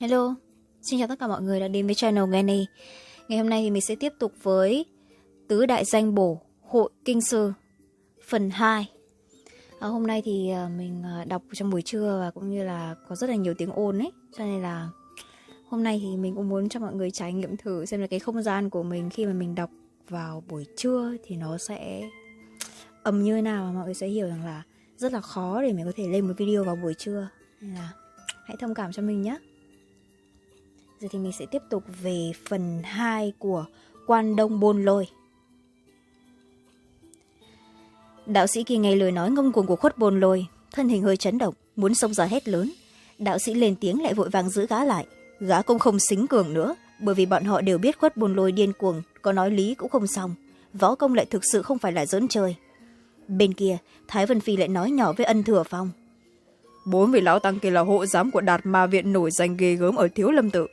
Hello, xin chào tất cả mọi người đã đến với channel Gany. Ngày hôm nay thì mình sẽ tiếp tục với Tứ Đại Danh Bổ Hội Kinh Sư phần hai. À, hôm nay thì à, mình à, đọc trong buổi trưa và cũng như là có rất là nhiều tiếng ồn ấy. Cho nên là hôm nay thì mình cũng muốn cho mọi người trải nghiệm thử xem là cái không gian của mình khi mà mình đọc vào buổi trưa thì nó sẽ ầm như thế nào và mọi người sẽ hiểu rằng là rất là khó để mình có thể lên một video vào buổi trưa. Nên là hãy thông cảm cho mình nhé. Giờ thì mình sẽ tiếp tục về phần 2 của Quan Đông Bôn Lôi. Đạo sĩ kia nghe lời nói ngông cuồng của khuất bôn lôi, thân hình hơi chấn động, muốn xông ra hét lớn. Đạo sĩ lên tiếng lại vội vàng giữ gã lại. Gã cũng không xính cường nữa, bởi vì bọn họ đều biết khuất bôn lôi điên cuồng, có nói lý cũng không xong. Võ công lại thực sự không phải là giỡn chơi. Bên kia, Thái Vân Phi lại nói nhỏ với ân thừa phong. Bốn vị lão tăng kia là hộ giám của Đạt Ma Viện nổi danh ghê gớm ở Thiếu Lâm Tự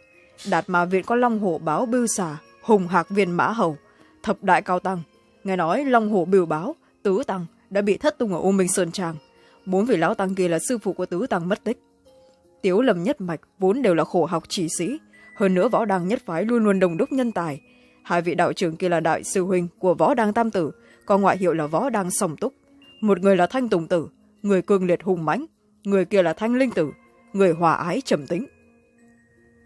đạt mà viện có long hổ báo bưu xà, hùng hạc viên mã hầu. Thập đại cao tăng, nghe nói long hổ bưu báo, tứ tăng đã bị thất tung ở u minh sơn trang. Bốn vị lão tăng kia là sư phụ của tứ tăng mất tích. Tiếu lầm nhất mạch vốn đều là khổ học chỉ sĩ, hơn nữa võ đăng nhất phái luôn luôn đồng đúc nhân tài. Hai vị đạo trưởng kia là đại sư huynh của võ đăng tam tử còn ngoại hiệu là võ đăng sòng túc. Một người là thanh tùng tử, người cương liệt hùng mãnh, người kia là thanh linh tử, người hòa ái trầm tính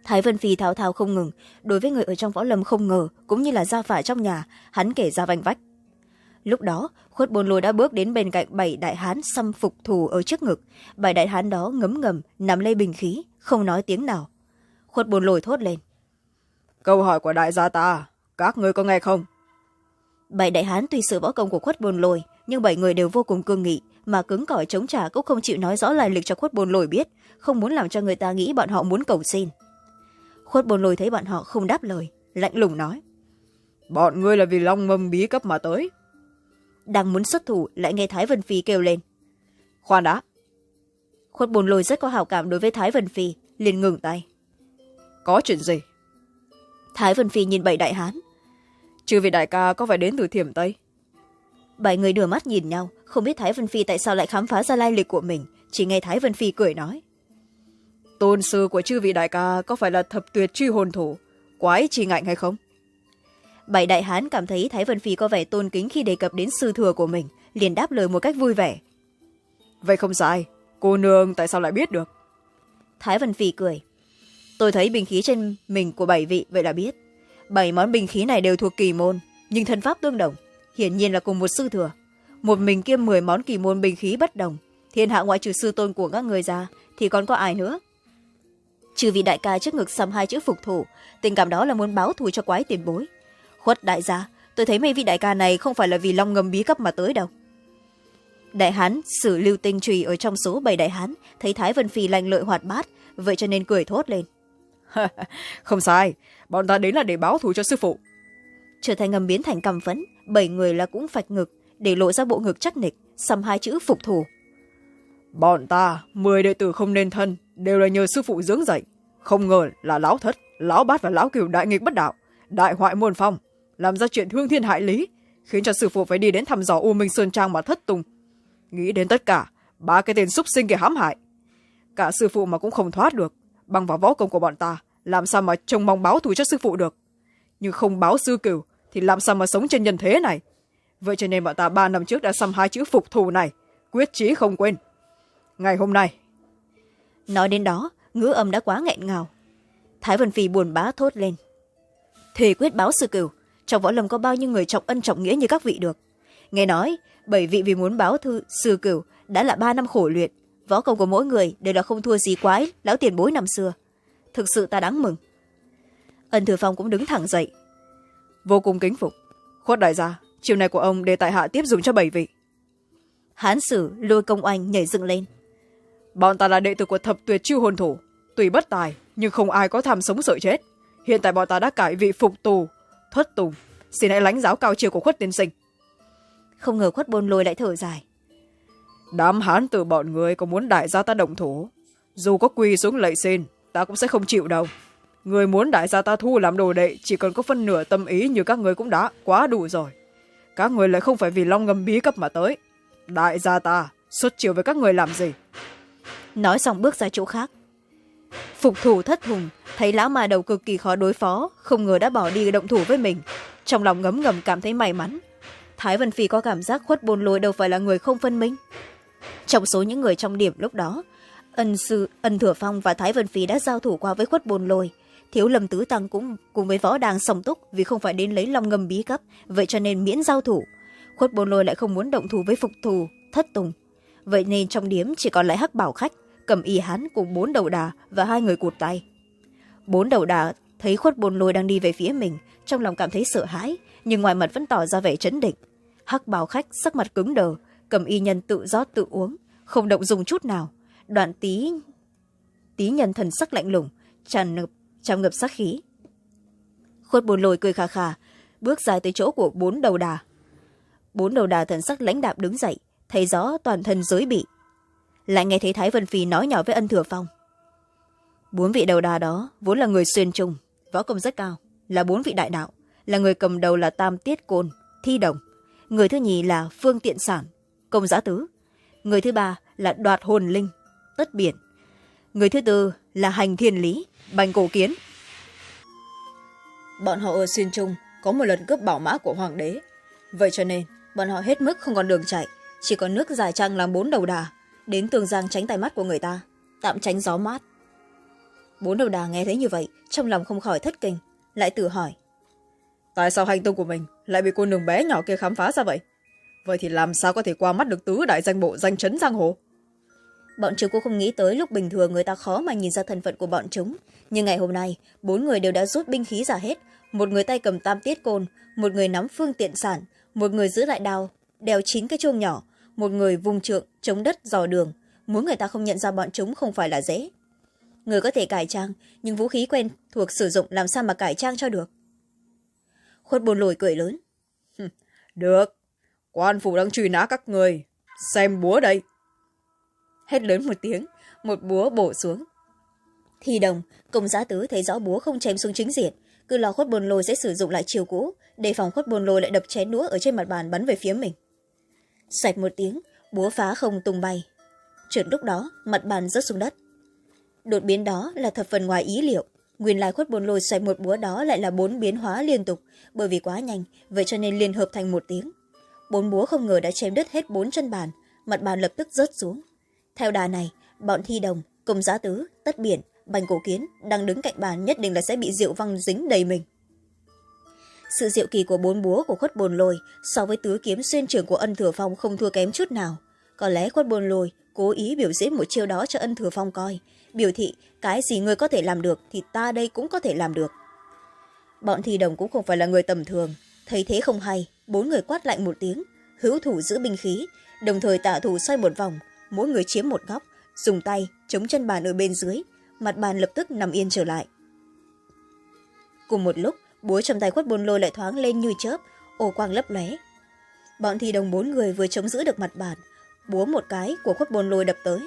thái vân phi thao thao không ngừng. Đối với người ở trong võ lâm không ngờ cũng như là gia phả trong nhà hắn kể ra vanh vách. Lúc đó khuất bồn lôi đã bước đến bên cạnh bảy đại hán xăm phục thù ở trước ngực. Bảy đại hán đó ngấm ngầm nằm lê bình khí không nói tiếng nào. Khuất bồn lôi thốt lên. Câu hỏi của đại gia ta các người có nghe không? Bảy đại hán tuy sự võ công của khuất bồn lôi nhưng bảy người đều vô cùng cương nghị mà cứng cỏi chống trả cũng không chịu nói rõ lai lịch cho khuất bồn lôi biết không muốn làm cho người ta nghĩ bọn họ muốn cầu xin khuất bồn lôi thấy bọn họ không đáp lời lạnh lùng nói. Bọn ngươi là vì long mâm bí cấp mà tới. Đang muốn xuất thủ lại nghe thái vân phi kêu lên. Khoan đã. Khuất bồn lôi rất có hào cảm đối với thái vân phi liền ngừng tay. Có chuyện gì? Thái vân phi nhìn bảy đại hán. Chư vị đại ca có phải đến từ thiểm tây? Bảy người đưa mắt nhìn nhau không biết thái vân phi tại sao lại khám phá ra lai lịch của mình chỉ nghe thái vân phi cười nói tôn sư của chư vị đại ca có phải là thập tuyệt truy hồn thủ quái chi ngạnh hay không? Bảy đại hán cảm thấy thái vân phi có vẻ tôn kính khi đề cập đến sư thừa của mình liền đáp lời một cách vui vẻ. Vậy không sai cô nương tại sao lại biết được? Thái vân phi cười. Tôi thấy binh khí trên mình của bảy vị vậy là biết. Bảy món binh khí này đều thuộc kỳ môn nhưng thân pháp tương đồng hiển nhiên là cùng một sư thừa. Một mình kiêm mười món kỳ môn binh khí bất đồng thiên hạ ngoại trừ sư tôn của các người ra thì còn có ai nữa trừ vị đại ca trước ngực xăm hai chữ phục thủ tình cảm đó là muốn báo thù cho quái tiền bối. Khuất đại gia tôi thấy mấy vị đại ca này không phải là vì long ngầm bí cấp mà tới đâu. Đại hán sử lưu tinh trùy ở trong số bảy đại hán thấy thái vân phi lành lợi hoạt bát vậy cho nên cười thốt lên. Không sai bọn ta đến là để báo thù cho sư phụ. Trở thành ngầm biến thành cầm phấn bảy người là cũng phạch ngực để lộ ra bộ ngực chắc nịch xăm hai chữ phục thủ bọn ta mười đệ tử không nên thân đều là nhờ sư phụ dưỡng dạy. Không ngờ là lão thất, lão bát và lão cửu đại nghịch bất đạo, đại hoại môn phong, làm ra chuyện thương thiên hại lý, khiến cho sư phụ phải đi đến thăm dò u minh sơn trang mà thất tùng nghĩ đến tất cả, ba cái tên xúc sinh kia hãm hại. Cả sư phụ mà cũng không thoát được, bằng vào võ công của bọn ta, làm sao mà trông mong báo thù cho sư phụ được? Nhưng không báo sư cửu thì làm sao mà sống trên nhân thế này? Vậy cho nên bọn ta ba năm trước đã xăm hai chữ phục thù này, quyết chí không quên. Ngày hôm nay nói đến đó ngữ âm đã quá nghẹn ngào. Thái vân phi buồn bã thốt lên. Thề quyết báo sư cửu trong võ lâm có bao nhiêu người trọng ân trọng nghĩa như các vị được? Nghe nói bảy vị vì muốn báo thư sư cửu đã là ba năm khổ luyện võ công của mỗi người đều là không thua gì quái lão tiền bối năm xưa. Thực sự ta đáng mừng. Ân thừa phong cũng đứng thẳng dậy. Vô cùng kính phục. Khuất đại gia chiều này của ông để tại hạ tiếp dùng cho bảy vị. Hán sử lôi công oanh nhảy dựng lên bọn ta là đệ tử của thập tuyệt chiêu hồn thủ. Tuy bất tài nhưng không ai có tham sống sợ chết. Hiện tại bọn ta đã cải vị phục tù thoát tùng. Xin hãy lãnh giáo cao chiều của khuất tiên sinh. Không ngờ khuất bôn lôi lại thở dài. Đám hán từ bọn người có muốn đại gia ta động thủ? Dù có quỳ xuống lạy xin ta cũng sẽ không chịu đâu. Người muốn đại gia ta thu làm đồ đệ chỉ cần có phân nửa tâm ý như các người cũng đã quá đủ rồi. Các người lại không phải vì long ngầm bí cấp mà tới. Đại gia ta xuất chiều với các người làm gì nói xong bước ra chỗ khác. Phục thủ thất thùng thấy lão ma đầu cực kỳ khó đối phó, không ngờ đã bỏ đi động thủ với mình. Trong lòng ngấm ngầm cảm thấy may mắn. Thái vân phi có cảm giác khuất bồn lôi đâu phải là người không phân minh. Trong số những người trong điểm lúc đó, ân sư, ân thừa phong và thái vân phi đã giao thủ qua với khuất bồn lôi thiếu lâm tứ tăng cũng cùng với võ đàng sòng túc vì không phải đến lấy long ngầm bí cấp, vậy cho nên miễn giao thủ. Khuất bồn lôi lại không muốn động thủ với phục thù thất tùng. Vậy nên trong điếm chỉ còn lại hắc bảo khách cầm y hán cùng bốn đầu đà và hai người cụt tay. Bốn đầu đà thấy khuất bồn lôi đang đi về phía mình, trong lòng cảm thấy sợ hãi, nhưng ngoài mặt vẫn tỏ ra vẻ chấn định. Hắc bào khách sắc mặt cứng đờ, cầm y nhân tự rót tự uống, không động dùng chút nào. Đoạn tí tí nhân thần sắc lạnh lùng, tràn ngập tràn ngập sắc khí. Khuất bồn lôi cười khà khà, bước dài tới chỗ của bốn đầu đà. Bốn đầu đà thần sắc lãnh đạm đứng dậy, thấy rõ toàn thân giới bị lại nghe thấy thái vân phi nói nhỏ với ân thừa phong. Bốn vị đầu đà đó vốn là người xuyên trung, võ công rất cao, là bốn vị đại đạo, là người cầm đầu là tam tiết côn, thi đồng. Người thứ nhì là phương tiện sản, công giã tứ. Người thứ ba là đoạt hồn linh, tất biển. Người thứ tư là hành thiên lý, bành cổ kiến. Bọn họ ở xuyên trung có một lần cướp bảo mã của hoàng đế. Vậy cho nên, bọn họ hết mức không còn đường chạy, chỉ còn nước dài trăng làm bốn đầu đà đến tường giang tránh tay mắt của người ta tạm tránh gió mát. Bốn đầu đà nghe thấy như vậy trong lòng không khỏi thất kinh lại tự hỏi. Tại sao hành tung của mình lại bị cô nương bé nhỏ kia khám phá ra vậy? Vậy thì làm sao có thể qua mắt được tứ đại danh bộ danh chấn giang hồ? Bọn chúng cũng không nghĩ tới lúc bình thường người ta khó mà nhìn ra thân phận của bọn chúng. Nhưng ngày hôm nay bốn người đều đã rút binh khí ra hết. Một người tay cầm tam tiết côn một người nắm phương tiện sản một người giữ lại đao đeo chín cái chuông nhỏ một người vung trượng, chống đất dò đường. Muốn người ta không nhận ra bọn chúng không phải là dễ. Người có thể cải trang, nhưng vũ khí quen thuộc sử dụng làm sao mà cải trang cho được? Khuất bồn lồi cười lớn. Được. Quan phủ đang truy nã các người. Xem búa đây. Hét lớn một tiếng, một búa bổ xuống. Thì đồng, công giá tứ thấy rõ búa không chém xuống chính diện, cứ lo khuất bồn lồi sẽ sử dụng lại chiều cũ. Đề phòng khuất bồn lồi lại đập chén đũa ở trên mặt bàn bắn về phía mình sạch một tiếng, búa phá không tung bay. Trượt lúc đó, mặt bàn rớt xuống đất. Đột biến đó là thập phần ngoài ý liệu. Nguyên lai khuất bồn lôi xoay một búa đó lại là bốn biến hóa liên tục, bởi vì quá nhanh, vậy cho nên liên hợp thành một tiếng. Bốn búa không ngờ đã chém đứt hết bốn chân bàn, mặt bàn lập tức rớt xuống. Theo đà này, bọn thi đồng công giá tứ, tất biển, bành cổ kiến đang đứng cạnh bàn nhất định là sẽ bị rượu văng dính đầy mình sự diệu kỳ của bốn búa của khuất bồn lôi so với tứ kiếm xuyên trường của ân thừa phong không thua kém chút nào. Có lẽ khuất bồn lôi cố ý biểu diễn một chiêu đó cho ân thừa phong coi. Biểu thị, cái gì người có thể làm được thì ta đây cũng có thể làm được. Bọn thi đồng cũng không phải là người tầm thường. Thấy thế không hay, bốn người quát lạnh một tiếng. Hữu thủ giữ binh khí, đồng thời tả thủ xoay một vòng. Mỗi người chiếm một góc, dùng tay, chống chân bàn ở bên dưới. Mặt bàn lập tức nằm yên trở lại. Cùng một lúc búa trong tay khuất bồn lôi lại thoáng lên như chớp ổ quang lấp lóe. Bọn thi đồng bốn người vừa chống giữ được mặt bàn, búa một cái của khuất bồn lôi đập tới.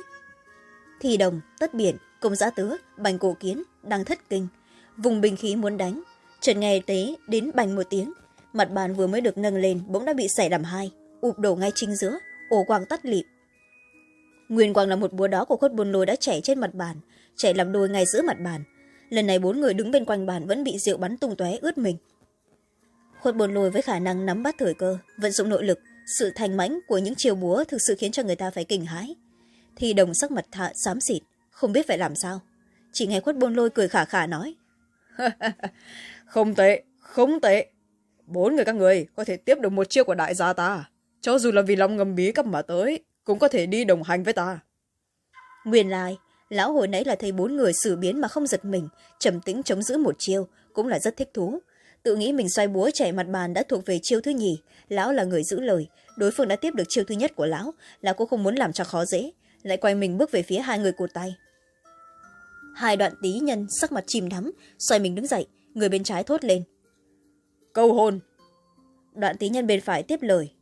Thi đồng, tất biển, công giã tứ, bành cổ kiến đang thất kinh, vùng bình khí muốn đánh. Chợt nghe tế đến bành một tiếng, mặt bàn vừa mới được nâng lên bỗng đã bị xẻ làm hai, ụp đổ ngay chính giữa ổ quang tắt lịm. Nguyên quang là một búa đó của khuất bồn lôi đã chảy trên mặt bàn, chảy làm đôi ngay giữa mặt bàn lần này bốn người đứng bên quanh bàn vẫn bị rượu bắn tung tóe ướt mình. Khuất bồn lôi với khả năng nắm bắt thời cơ vận dụng nội lực sự thành mãnh của những chiều búa thực sự khiến cho người ta phải kinh hãi. Thì đồng sắc mặt thạ xám xịt không biết phải làm sao. Chỉ nghe khuất bồn lôi cười khả khả nói. Không tệ không tệ. Bốn người các người có thể tiếp được một chiêu của đại gia ta. Cho dù là vì lòng ngầm bí cấp mà tới cũng có thể đi đồng hành với ta. Nguyên lai lão hồi nãy là thấy bốn người xử biến mà không giật mình, trầm tĩnh chống giữ một chiêu, cũng là rất thích thú. Tự nghĩ mình xoay búa chạy mặt bàn đã thuộc về chiêu thứ nhì, lão là người giữ lời. Đối phương đã tiếp được chiêu thứ nhất của lão lão cũng không muốn làm cho khó dễ, lại quay mình bước về phía hai người cụt tay. Hai đoạn tí nhân sắc mặt chìm đắm, xoay mình đứng dậy, người bên trái thốt lên. Câu hôn đoạn tí nhân bên phải tiếp lời.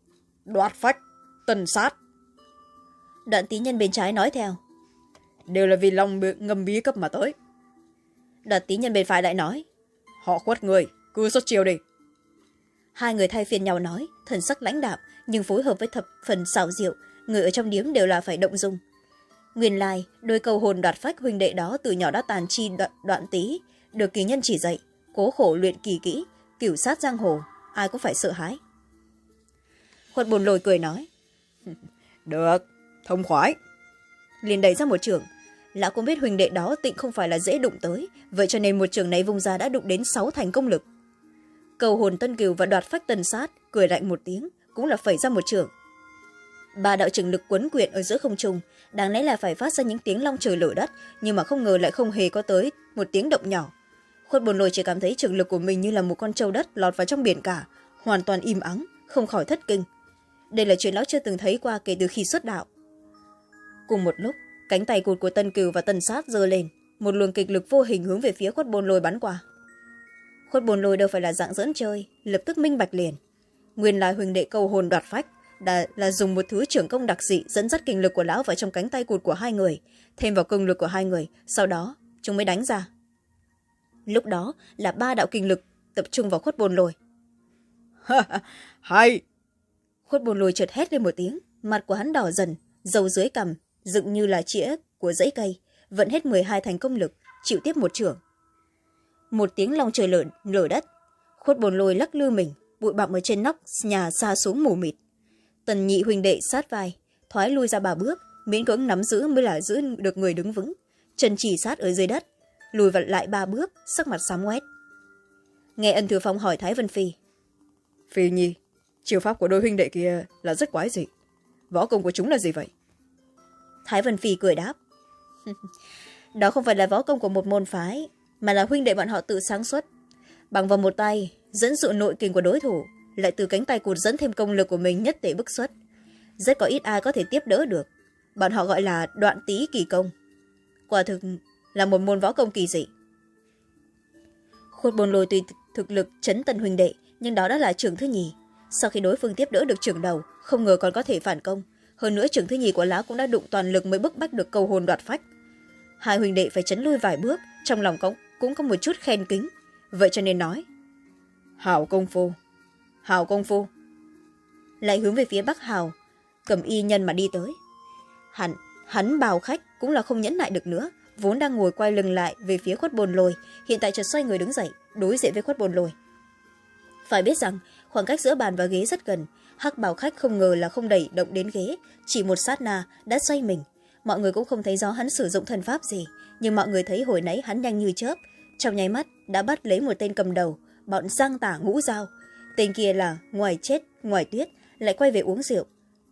Đoạt phách! Tần sát! Đoạn tí nhân bên trái nói theo đều là vì lòng ngâm bí cấp mà tới. Đoạt tí nhân bên phải lại nói họ khuất người cứ xuất chiều đi. Hai người thay phiên nhau nói thần sắc lãnh đạm nhưng phối hợp với thập phần xảo diệu người ở trong điếm đều là phải động dung. Nguyên lai đôi câu hồn đoạt phách huynh đệ đó từ nhỏ đã tàn chi đoạn, đoạn tí được kỳ nhân chỉ dạy cố khổ luyện kỳ kỹ cửu sát giang hồ ai cũng phải sợ hãi. Khuất bồn lồi cười nói được thông khoái. Liền đẩy ra một trường lão cũng biết huỳnh đệ đó tịnh không phải là dễ đụng tới, vậy cho nên một trường này vùng ra đã đụng đến sáu thành công lực. Cầu hồn tân kiều và đoạt phách tần sát, cười lạnh một tiếng, cũng là phẩy ra một trường. Ba đạo trường lực quấn quyện ở giữa không trung, đáng lẽ là phải phát ra những tiếng long trời lở đất, nhưng mà không ngờ lại không hề có tới một tiếng động nhỏ. Khuất bồn lồi chỉ cảm thấy trường lực của mình như là một con trâu đất lọt vào trong biển cả, hoàn toàn im ắng, không khỏi thất kinh. Đây là chuyện lão chưa từng thấy qua kể từ khi xuất đạo. Cùng một lúc cánh tay cụt của tân cừu và tân sát giơ lên. Một luồng kịch lực vô hình hướng về phía khuất bồn lồi bắn qua. Khuất bồn lồi đâu phải là dạng dẫn chơi lập tức minh bạch liền. Nguyên lai huỳnh đệ câu hồn đoạt phách đã là dùng một thứ trưởng công đặc dị dẫn dắt kinh lực của lão vào trong cánh tay cụt của hai người thêm vào công lực của hai người sau đó chúng mới đánh ra. Lúc đó là ba đạo kinh lực tập trung vào khuất bồn lồi hay! Khuất bồn lồi chợt hét lên một tiếng mặt của hắn đỏ dần dầu dưới cằm dựng như là chĩa của dãy cây vẫn hết m hai thành công lực chịu tiếp một trưởng. Một tiếng lòng trời lở, lở đất khuất bồn lôi lắc lư mình bụi bặm ở trên nóc nhà xa xuống mù mịt. Tần nhị huỳnh đệ sát vai thoái lui ra ba bước miễn cưỡng nắm giữ mới là giữ được người đứng vững. Chân chỉ sát ở dưới đất lùi vặn lại ba bước sắc mặt xám ngoét. Nghe ân thừa phong hỏi thái vân phi. Phi nhi chiêu pháp của đôi huynh đệ kia là rất quái dị. Võ công của chúng là gì vậy? Thái vân phi cười đáp. Đó không phải là võ công của một môn phái, mà là huynh đệ bọn họ tự sáng xuất bằng vào một tay, dẫn dụ nội kình của đối thủ, lại từ cánh tay cụt dẫn thêm công lực của mình nhất tể bức xuất. Rất có ít ai có thể tiếp đỡ được. Bọn họ gọi là đoạn tý kỳ công. Quả thực là một môn võ công kỳ dị. Khuất bồn lồi tùy thực lực chấn tân huynh đệ, nhưng đó đã là trường thứ nhì. Sau khi đối phương tiếp đỡ được trường đầu, không ngờ còn có thể phản công hơn nữa trưởng thứ nhì của lá cũng đã đụng toàn lực mới bức bách được cầu hồn đoạt phách. Hai huynh đệ phải chấn lui vài bước trong lòng cũng, cũng có một chút khen kính. Vậy cho nên nói hảo công phu hảo công phu. Lại hướng về phía bắc hào cầm y nhân mà đi tới. Hắn hắn bào khách cũng là không nhẫn lại được nữa vốn đang ngồi quay lưng lại về phía khuất bồn lồi hiện tại chợt xoay người đứng dậy đối diện với khuất bồn lồi. Phải biết rằng khoảng cách giữa bàn và ghế rất gần hắc bảo khách không ngờ là không đẩy động đến ghế, chỉ một sát na đã xoay mình. Mọi người cũng không thấy rõ hắn sử dụng thần pháp gì, nhưng mọi người thấy hồi nãy hắn nhanh như chớp. Trong nháy mắt, đã bắt lấy một tên cầm đầu, bọn giang tả ngũ dao tên kia là ngoài chết, ngoài tuyết, lại quay về uống rượu.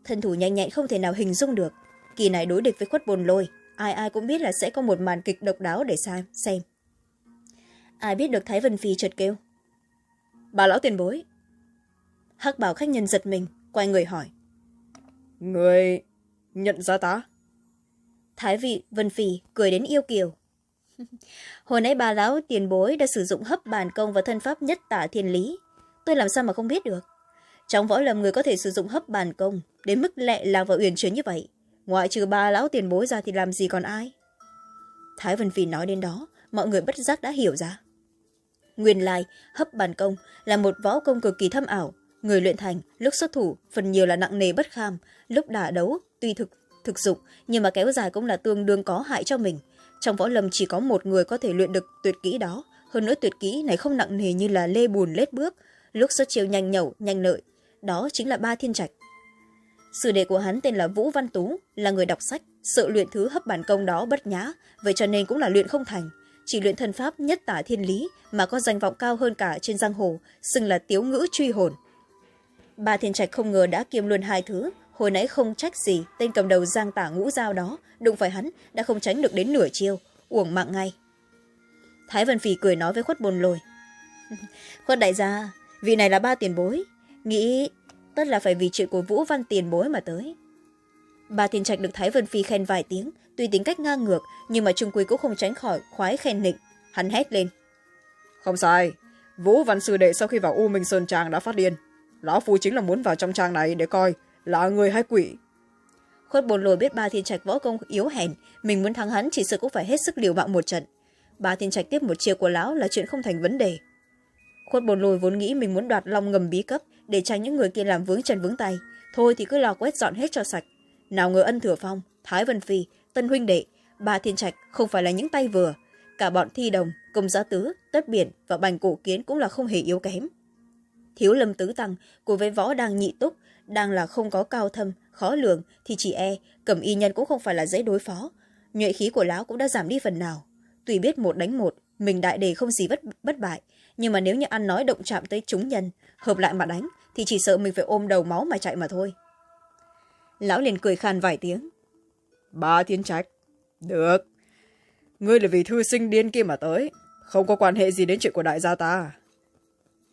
Thân thủ nhanh nhẹn không thể nào hình dung được. Kỳ này đối địch với khuất bồn lôi, ai ai cũng biết là sẽ có một màn kịch độc đáo để xem xem. Ai biết được thái vân phi chợt kêu. Bà lão tiền bối hắc bảo khách nhân giật mình quay người hỏi. Người nhận ra ta? Thái vị vân phi cười đến yêu kiều. Hồi nãy bà lão tiền bối đã sử dụng hấp bàn công và thân pháp nhất tả thiên lý. Tôi làm sao mà không biết được? Trong võ lâm người có thể sử dụng hấp bàn công đến mức lẹ lạc và uyển chuyển như vậy. Ngoại trừ ba lão tiền bối ra thì làm gì còn ai? Thái vân phi nói đến đó mọi người bất giác đã hiểu ra. Nguyên lai hấp bàn công là một võ công cực kỳ thâm ảo người luyện thành, lúc xuất thủ, phần nhiều là nặng nề bất kham. Lúc đả đấu, tuy thực thực dụng, nhưng mà kéo dài cũng là tương đương có hại cho mình. Trong võ lâm chỉ có một người có thể luyện được tuyệt kỹ đó. Hơn nữa tuyệt kỹ này không nặng nề như là lê bùn lết bước. Lúc xuất chiêu nhanh nhẩu, nhanh lợi, đó chính là ba thiên trạch. Sư đệ của hắn tên là vũ văn tú, là người đọc sách, sợ luyện thứ hấp bản công đó bất nhã, vậy cho nên cũng là luyện không thành. Chỉ luyện thân pháp nhất tả thiên lý, mà có danh vọng cao hơn cả trên giang hồ, xưng là tiếu ngữ truy hồn ba thiên trạch không ngờ đã kiêm luôn hai thứ. Hồi nãy không trách gì, tên cầm đầu giang tả ngũ giao đó. Đụng phải hắn, đã không tránh được đến nửa chiêu. Uổng mạng ngay. Thái vân phì cười nói với khuất bồn lồi. Khuất đại gia, vị này là ba tiền bối. Nghĩ tất là phải vì chuyện của vũ văn tiền bối mà tới. Ba thiên trạch được thái vân phi khen vài tiếng. Tuy tính cách ngang ngược, nhưng mà trung quy cũng không tránh khỏi khoái khen nịnh. Hắn hét lên. Không sai. Vũ văn sư đệ sau khi vào u minh sơn trang đã phát điên lão phu chính là muốn vào trong trang này để coi là người hay quỷ. Khuất bồn lồi biết ba thiên trạch võ công yếu hèn, mình muốn thắng hắn chỉ sợ cũng phải hết sức liều mạng một trận. Ba thiên trạch tiếp một chiều của lão là chuyện không thành vấn đề. Khuất bồn lồi vốn nghĩ mình muốn đoạt long ngầm bí cấp để tránh những người kia làm vướng chân vướng tay. Thôi thì cứ lo quét dọn hết cho sạch. Nào ngờ ân thừa phong, thái vân phi, tân huynh đệ, ba thiên trạch không phải là những tay vừa. Cả bọn thi đồng, công giá tứ, tất biển và bành cổ kiến cũng là không hề yếu kém thiếu lâm tứ tăng cùng với võ đang nhị túc đang là không có cao thâm khó lường thì chỉ e cầm y nhân cũng không phải là dễ đối phó. Nhuệ khí của lão cũng đã giảm đi phần nào. Tuy biết một đánh một mình đại đề không gì bất, bất bại nhưng mà nếu như ăn nói động chạm tới chúng nhân hợp lại mà đánh thì chỉ sợ mình phải ôm đầu máu mà chạy mà thôi. Lão liền cười khan vài tiếng. Ba thiên trạch được. Ngươi là vì thư sinh điên kia mà tới không có quan hệ gì đến chuyện của đại gia ta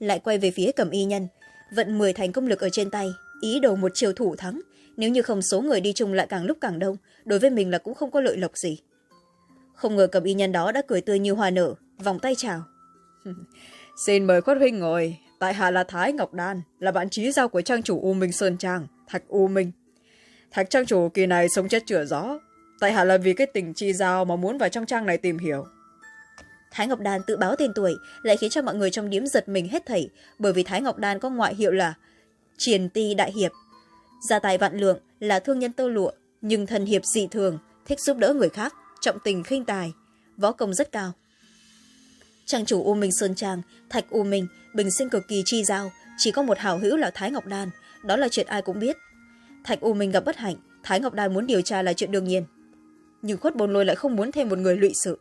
lại quay về phía cầm y nhân. Vận mười thành công lực ở trên tay, ý đồ một chiều thủ thắng. Nếu như không số người đi chung lại càng lúc càng đông, đối với mình là cũng không có lợi lộc gì. Không ngờ cầm y nhân đó đã cười tươi như hoa nở, vòng tay chào. Xin mời khuất huynh ngồi. Tại hạ là thái ngọc đan, là bạn trí giao của trang chủ u minh sơn trang, thạch u minh. Thạch trang chủ kỳ này sống chết chửa gió tại hạ là vì cái tình chi giao mà muốn vào trong trang này tìm hiểu thái ngọc đan tự báo tên tuổi lại khiến cho mọi người trong điếm giật mình hết thảy, bởi vì thái ngọc đan có ngoại hiệu là triền ti đại hiệp. Gia tài vạn lượng là thương nhân tơ lụa, nhưng thần hiệp dị thường, thích giúp đỡ người khác, trọng tình khinh tài, võ công rất cao. Trang chủ u minh sơn trang, thạch u minh, bình sinh cực kỳ chi giao, chỉ có một hảo hữu là thái ngọc đan, đó là chuyện ai cũng biết. Thạch u minh gặp bất hạnh, thái ngọc đan muốn điều tra là chuyện đương nhiên. Nhưng khuất bồn lôi lại không muốn thêm một người lụy sự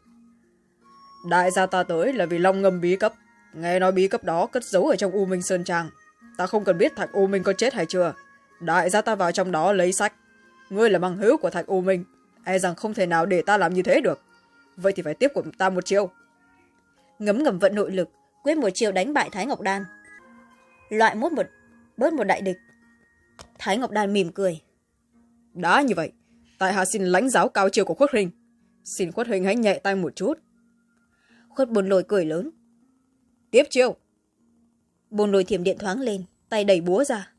đại gia ta tới là vì long ngâm bí cấp. Nghe nói bí cấp đó cất giấu ở trong u minh sơn trang. Ta không cần biết thạch u minh có chết hay chưa. Đại gia ta vào trong đó lấy sách. Ngươi là bằng hữu của thạch u minh. E rằng không thể nào để ta làm như thế được. Vậy thì phải tiếp của ta một chiêu. Ngấm ngầm vận nội lực quyết một chiêu đánh bại thái ngọc đan. Loại mốt một bớt một đại địch. Thái ngọc đan mỉm cười. Đã như vậy tại hạ xin lãnh giáo cao chiêu của khuất huynh xin khuất huynh hãy nhẹ tay một chút khuất bồn lồi cười lớn. Tiếp chiêu. Bồn lồi thiểm điện thoáng lên, tay đẩy búa ra.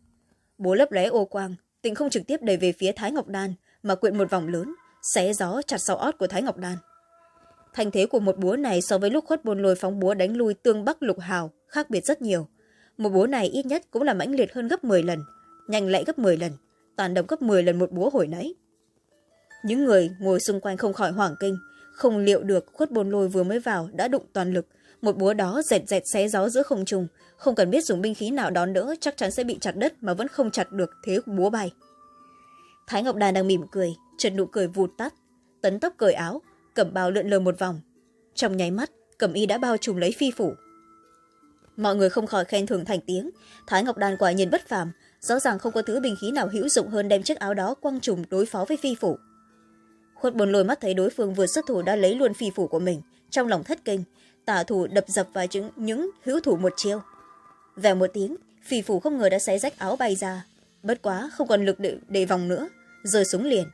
Búa lấp lóe ô quang tịnh không trực tiếp đẩy về phía thái ngọc đan, mà quyện một vòng lớn, xé gió chặt sau ót của thái ngọc đan. Thành thế của một búa này so với lúc khuất bồn lồi phóng búa đánh lui tương bắc lục hào khác biệt rất nhiều. Một búa này ít nhất cũng là mãnh liệt hơn gấp m lần, nhanh lẹ gấp m lần, tàn động gấp m lần một búa hồi nãy. Những người ngồi xung quanh không khỏi hoảng kinh không liệu được khuất bồn lôi vừa mới vào đã đụng toàn lực. Một búa đó dẹt dẹt xé gió giữa không trùng. Không cần biết dùng binh khí nào đón đỡ, chắc chắn sẽ bị chặt đất mà vẫn không chặt được thế búa bay. Thái ngọc đàn đang mỉm cười, trần nụ cười vụt tắt, tấn tóc cởi áo cẩm bào lượn lờ một vòng. Trong nháy mắt cẩm y đã bao trùm lấy phi phủ. Mọi người không khỏi khen thưởng thành tiếng. Thái ngọc đàn quả nhìn bất phàm, rõ ràng không có thứ binh khí nào hữu dụng hơn đem chiếc áo đó quăng trùm đối phó với phi phủ khuất bồn lôi mắt thấy đối phương vừa xuất thủ đã lấy luôn phi phủ của mình. Trong lòng thất kinh tả thủ đập dập vào những, những hữu thủ một chiêu. Vẻ một tiếng phi phủ không ngờ đã xé rách áo bay ra. Bất quá không còn lực để, để vòng nữa rơi súng liền.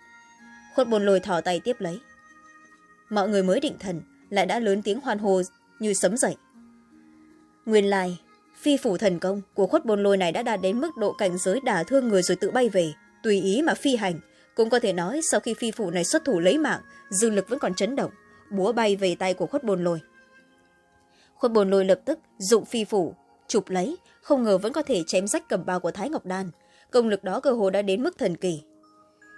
Khuất bồn lôi thỏ tay tiếp lấy. Mọi người mới định thần lại đã lớn tiếng hoan hô như sấm dậy. Nguyên lai phi phủ thần công của khuất bồn lôi này đã đạt đến mức độ cảnh giới đả thương người rồi tự bay về. Tùy ý mà phi hành cũng có thể nói sau khi phi phủ này xuất thủ lấy mạng, dư lực vẫn còn chấn động, búa bay về tay của khuất bồn lôi. Khuất bồn lôi lập tức dụng phi phủ chụp lấy, không ngờ vẫn có thể chém rách cầm bao của thái ngọc đan. Công lực đó cơ hồ đã đến mức thần kỳ.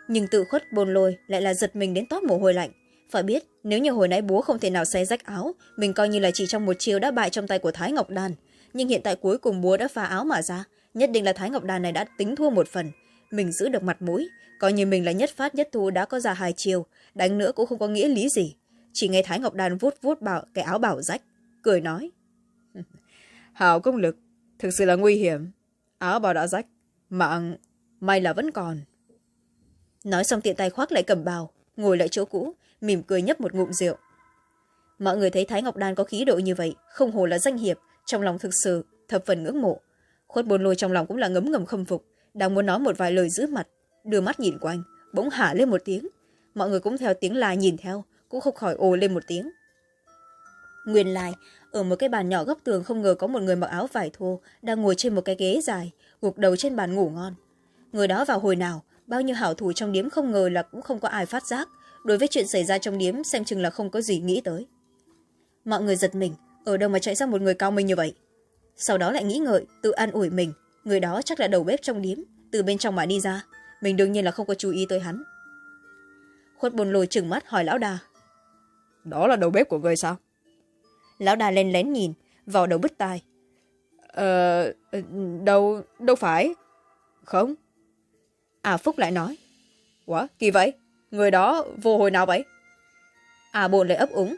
Nhưng tự khuất bồn lôi lại là giật mình đến toát mồ hôi lạnh. Phải biết, nếu như hồi nãy búa không thể nào xé rách áo, mình coi như là chỉ trong một chiều đã bại trong tay của thái ngọc đan. Nhưng hiện tại cuối cùng búa đã phá áo mà ra, nhất định là thái ngọc đan này đã tính thua một phần mình giữ được mặt mũi. Coi như mình là nhất phát nhất thu đã có ra hai chiều đánh nữa cũng không có nghĩa lý gì. Chỉ nghe thái ngọc đan vuốt vuốt bảo, cái áo bảo rách, cười nói. Hảo công lực, thực sự là nguy hiểm. Áo bào đã rách, mạng may là vẫn còn. Nói xong tiện tay khoác lại cầm bào, ngồi lại chỗ cũ, mỉm cười nhấp một ngụm rượu. Mọi người thấy thái ngọc đan có khí độ như vậy, không hồ là danh hiệp, trong lòng thực sự thập phần ngưỡng mộ. Khuất bồn lôi trong lòng cũng là ngấm ngầm khâm phục đang muốn nói một vài lời giữ mặt. Đưa mắt nhìn quanh, bỗng hả lên một tiếng. Mọi người cũng theo tiếng la nhìn theo, cũng không khỏi ồ lên một tiếng. Nguyên lai, ở một cái bàn nhỏ góc tường không ngờ có một người mặc áo vải thô đang ngồi trên một cái ghế dài, gục đầu trên bàn ngủ ngon. Người đó vào hồi nào, bao nhiêu hảo thủ trong điếm không ngờ là cũng không có ai phát giác. Đối với chuyện xảy ra trong điếm, xem chừng là không có gì nghĩ tới. Mọi người giật mình, ở đâu mà chạy ra một người cao minh như vậy? Sau đó lại nghĩ ngợi, tự an ủi mình người đó chắc là đầu bếp trong điếm từ bên trong mà đi ra. Mình đương nhiên là không có chú ý tới hắn. Khuất bồn lồi trừng mắt hỏi lão đà. Đó là đầu bếp của người sao? Lão đà lên lén nhìn vào đầu bứt tai. Ờ đâu đâu phải. Không. À phúc lại nói. Quá kỳ vậy. Người đó vô hồi nào vậy? À bồn lại ấp úng.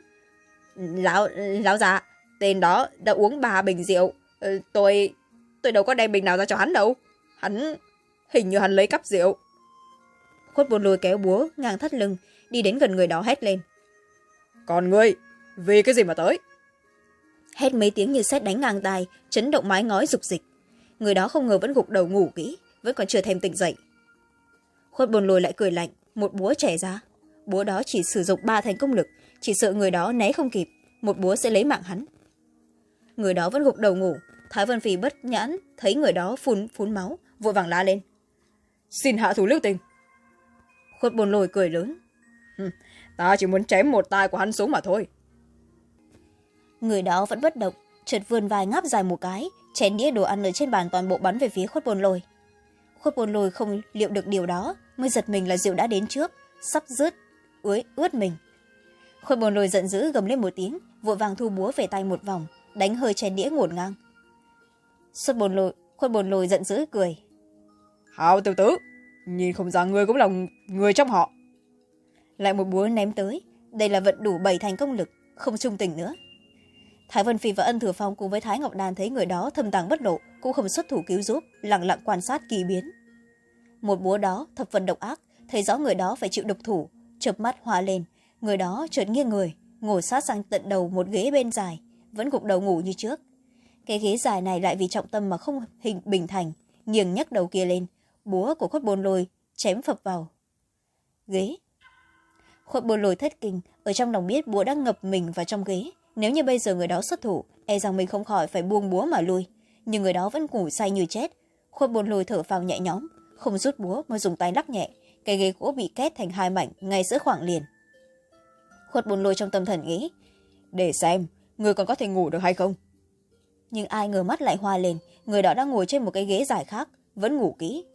Lão lão già tên đó đã uống ba bình rượu. Ờ, tôi tôi đâu có đem bình nào ra cho hắn đâu. Hắn, hình như hắn lấy cắp rượu. Khuất bồn lùi kéo búa, ngang thắt lưng, đi đến gần người đó hét lên. Còn ngươi, vì cái gì mà tới? Hét mấy tiếng như sét đánh ngang tai, chấn động mái ngói rục dịch. Người đó không ngờ vẫn gục đầu ngủ kỹ, vẫn còn chưa thèm tỉnh dậy. Khuất bồn lùi lại cười lạnh, một búa trẻ ra. Búa đó chỉ sử dụng ba thành công lực, chỉ sợ người đó né không kịp, một búa sẽ lấy mạng hắn. Người đó vẫn gục đầu ngủ thái vân phi bất nhãn thấy người đó phun phun máu, vội vàng la lên. Xin hạ thủ lưu tình. Khuất bồn lồi cười lớn. Ta chỉ muốn chém một tai của hắn xuống mà thôi. Người đó vẫn bất động chợt vươn vai ngáp dài một cái, chén đĩa đồ ăn ở trên bàn toàn bộ bắn về phía khuất bồn lồi khuất bồn lồi không liệu được điều đó, mới giật mình là rượu đã đến trước, sắp rớt, ướt ướt mình. Khuất bồn lồi giận dữ gầm lên một tiếng, vội vàng thu búa về tay một vòng, đánh hơi chén đĩa ngổn ngang xuất bồn lồi khuất bồn lồi giận dữ cười. Hào tiểu tứ nhìn không ra người cũng là người trong họ. Lại một búa ném tới đây là vận đủ bảy thành công lực không trung tình nữa. Thái vân phi và ân thừa phong cùng với thái ngọc đàn thấy người đó thâm tàng bất lộ cũng không xuất thủ cứu giúp lặng lặng quan sát kỳ biến. Một búa đó thập phần độc ác thấy rõ người đó phải chịu độc thủ chợp mắt hoa lên người đó chợt nghiêng người ngồi sát sang tận đầu một ghế bên dài vẫn gục đầu ngủ như trước cái ghế dài này lại vì trọng tâm mà không hình bình thành, nghiêng nhấc đầu kia lên. Búa của khuất bồn lồi chém phập vào ghế. Khuất bồn lồi thất kinh, ở trong lòng biết búa đã ngập mình vào trong ghế. Nếu như bây giờ người đó xuất thủ e rằng mình không khỏi phải buông búa mà lui. Nhưng người đó vẫn ngủ say như chết. Khuất bồn lồi thở phào nhẹ nhõm, không rút búa mà dùng tay lắc nhẹ. Cái ghế gỗ bị két thành hai mảnh ngay giữa khoảng liền. Khuất bồn lồi trong tâm thần nghĩ, để xem, người còn có thể ngủ được hay không? Nhưng ai ngờ mắt lại hoa lên, người đó đang ngồi trên một cái ghế dài khác, vẫn ngủ kỹ.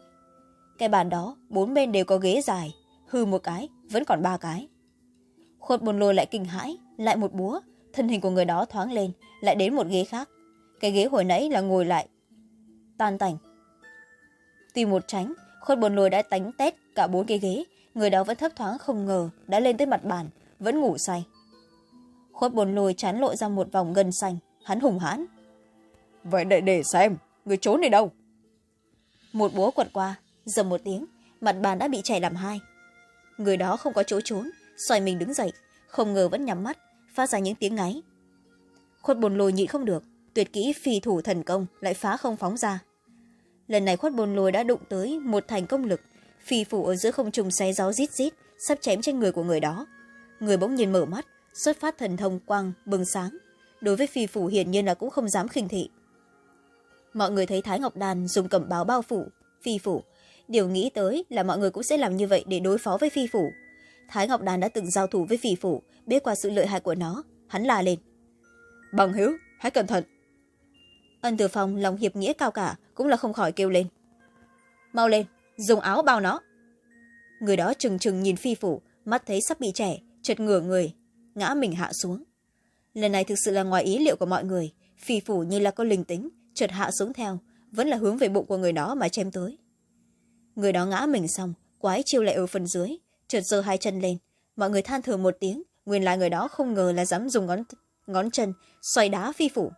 Cái bàn đó, bốn bên đều có ghế dài, hư một cái, vẫn còn ba cái. Khuất bồn lôi lại kinh hãi, lại một búa, thân hình của người đó thoáng lên, lại đến một ghế khác. Cái ghế hồi nãy là ngồi lại, tan tành. Tìm một tránh, khuất bồn lôi đã tánh tét cả bốn cái ghế, người đó vẫn thấp thoáng không ngờ đã lên tới mặt bàn, vẫn ngủ say. Khuất bồn lôi chán lộ ra một vòng gân xanh, hắn hùng hãn vậy để để xem, người trốn đi đâu? Một búa quật qua dầm một tiếng, mặt bàn đã bị chảy làm hai. Người đó không có chỗ trốn, xoay mình đứng dậy, không ngờ vẫn nhắm mắt, phát ra những tiếng ngáy. Khuất bồn lồi nhị không được, tuyệt kỹ phi thủ thần công lại phá không phóng ra. Lần này khuất bồn lồi đã đụng tới một thành công lực, phi phủ ở giữa không trung xé gió rít rít, sắp chém trên người của người đó. Người bỗng nhiên mở mắt, xuất phát thần thông quang bừng sáng. Đối với phi phủ hiển nhiên là cũng không dám khinh thị mọi người thấy thái ngọc đàn dùng cẩm báo bao phủ phi phủ. Điều nghĩ tới là mọi người cũng sẽ làm như vậy để đối phó với phi phủ. Thái ngọc đàn đã từng giao thủ với phi phủ biết qua sự lợi hại của nó hắn la lên. Bằng hiếu hãy cẩn thận. Ân từ phòng lòng hiệp nghĩa cao cả cũng là không khỏi kêu lên. Mau lên dùng áo bao nó. Người đó trừng trừng nhìn phi phủ mắt thấy sắp bị trẻ chợt ngửa người ngã mình hạ xuống. Lần này thực sự là ngoài ý liệu của mọi người phi phủ như là có linh tính chợt hạ xuống theo, vẫn là hướng về bụng của người đó mà chém tới. Người đó ngã mình xong, quái chiêu lại ở phần dưới, chợt giơ hai chân lên. Mọi người than thở một tiếng, nguyên lại người đó không ngờ là dám dùng ngón ngón chân xoay đá phi phủ.